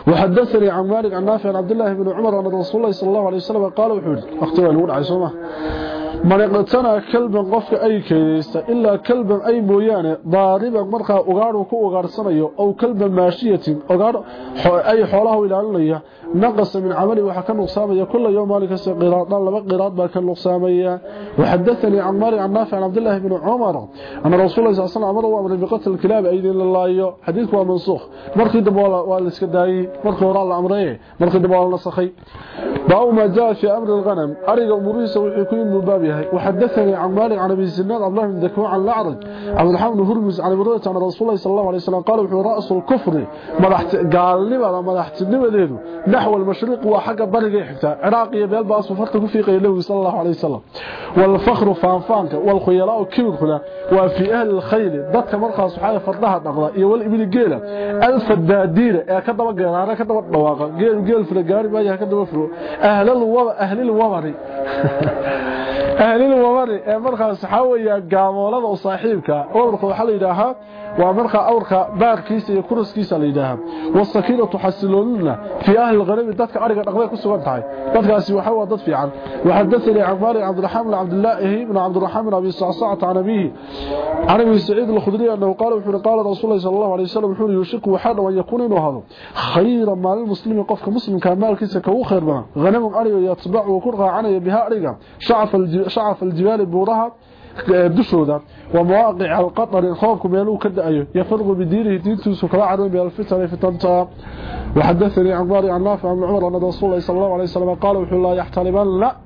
وحدثني عن مالك عن نافع عن عبد الله بن عمر أن رسول الله صلى الله عليه وسلم قال وحول اختوى الود عيسومه man iqtanaa kalban qofka ay keedaysta ilaa kalban ay mooyaane daariban markaa ugaadhu ku ugaadhsanayo ow kalban maashiyatin ay xoolaha ilaalinaya naqasa min camali waxaa ka nuqsaamaya kula yowm maalin kasta qiraadaan laba qiraad baa ka nuqsaamaya waxadathanii can maalik can naafic can cabdillahi bni cumar ana rasuula sal slam amara u amray biqatl kilaabi aydin la laayo xadiidku waa mansuukh markii dambe waa la iska daayey markii horaa la amraye markii dambe waa la nasakhay baabu maa jaa fii amri lghanam ariga umurihiisa wuxuu ku yimid baab يهي وحدثني عن مالك عن ابن زناد الله من ذكوه عن العرج عبد الحمد هرمز عن مرضة عن رسول الله صلى الله عليه وسلم قال وحو رأس الكفر مرحت... قال لي ماذا مرحت نمذين نحو المشرق وحق برقي حتى عراقي يبالب أصفرت مفيقي له صلى الله عليه وسلم والفخر فانفانك والخيلاء كبير هنا وفي أهل الخيل ضدك مرخى صحيح فضلها يا يوال إبن الجيلة ألف الدادير أكدب قرارة كدب جيل قيل في القارب أهل الوضع ahlul wabari ee markaas waxa weeyaa gaamoolada oo saaxiibka awrka waxa la yiraahdaa waa marka awrka baarkiisa iyo kuraskiisa la yiraahdaa wasakiinatu xasiloonina fi ahli ghanam dadka ariga dhaqday ku sugan tahay dadkaasi waxa waa dad fiican waxadathani عمار عبد الرحمن عبد الله بن عبد الرحمن ابي صعصعه عن ابيه عن ابي سعيد الخدري انه قال وحول قال رسول الله صلى الله عليه وسلم وحول يشك وحد وان يكون انه هذا خير ما المسلم قف مسلم كان مالكيسا كو خير بنا غنم اريو يتبع وكرغا عنيا شعف الجبال بورها آه، دشودا ومواقع القطر الخوف كمالو كدا ايو يفرغ بديره تيتو سكرا عدو بيال الفتر فتنتا وحدثني عن باري عن نافع عن عمر عن رسول الله صلى الله عليه وسلم قال وحي الله يحتلبان لا.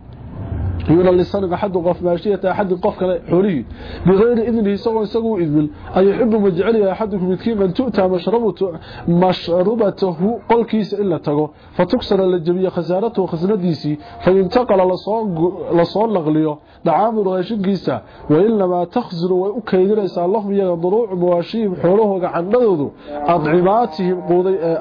يقول لسان أحد قف ماشية أحد قف حوليه بغير إذنه سوى سوى إذن. أن يحب مجعلي أحدكم يتكين أن تؤتى مشربته مشربته قل كيس إلا تغو فتكسر للجميع خسارته وخسنديسي فينتقل لصون لغليه دعام راشد كيسا وإنما تخزر ويؤكيدر إسا الله بيها ضروع مواشيهم حوله عنده أضعماتهم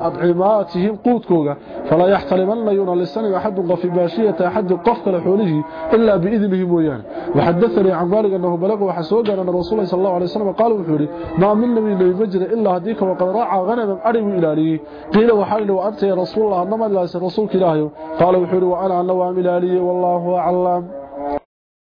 أضعماتهم قوتكوغا فلا يحترمن يونا لسان أحد قف ماشية أحد قف لحوله إلا بإذنه مويان وحدثني عن ذلك أنه بلغ وحسوق أن رسول الله صلى الله عليه وسلم قال وحوري ما من نبي نبي مجر إلا هديك وقد راعى غنما أرم إلى لي. قيل وحال وأنت يا رسول الله أنما لا رسولك إلهي. قال وحوري وأنا أنه أم لي والله أعلم.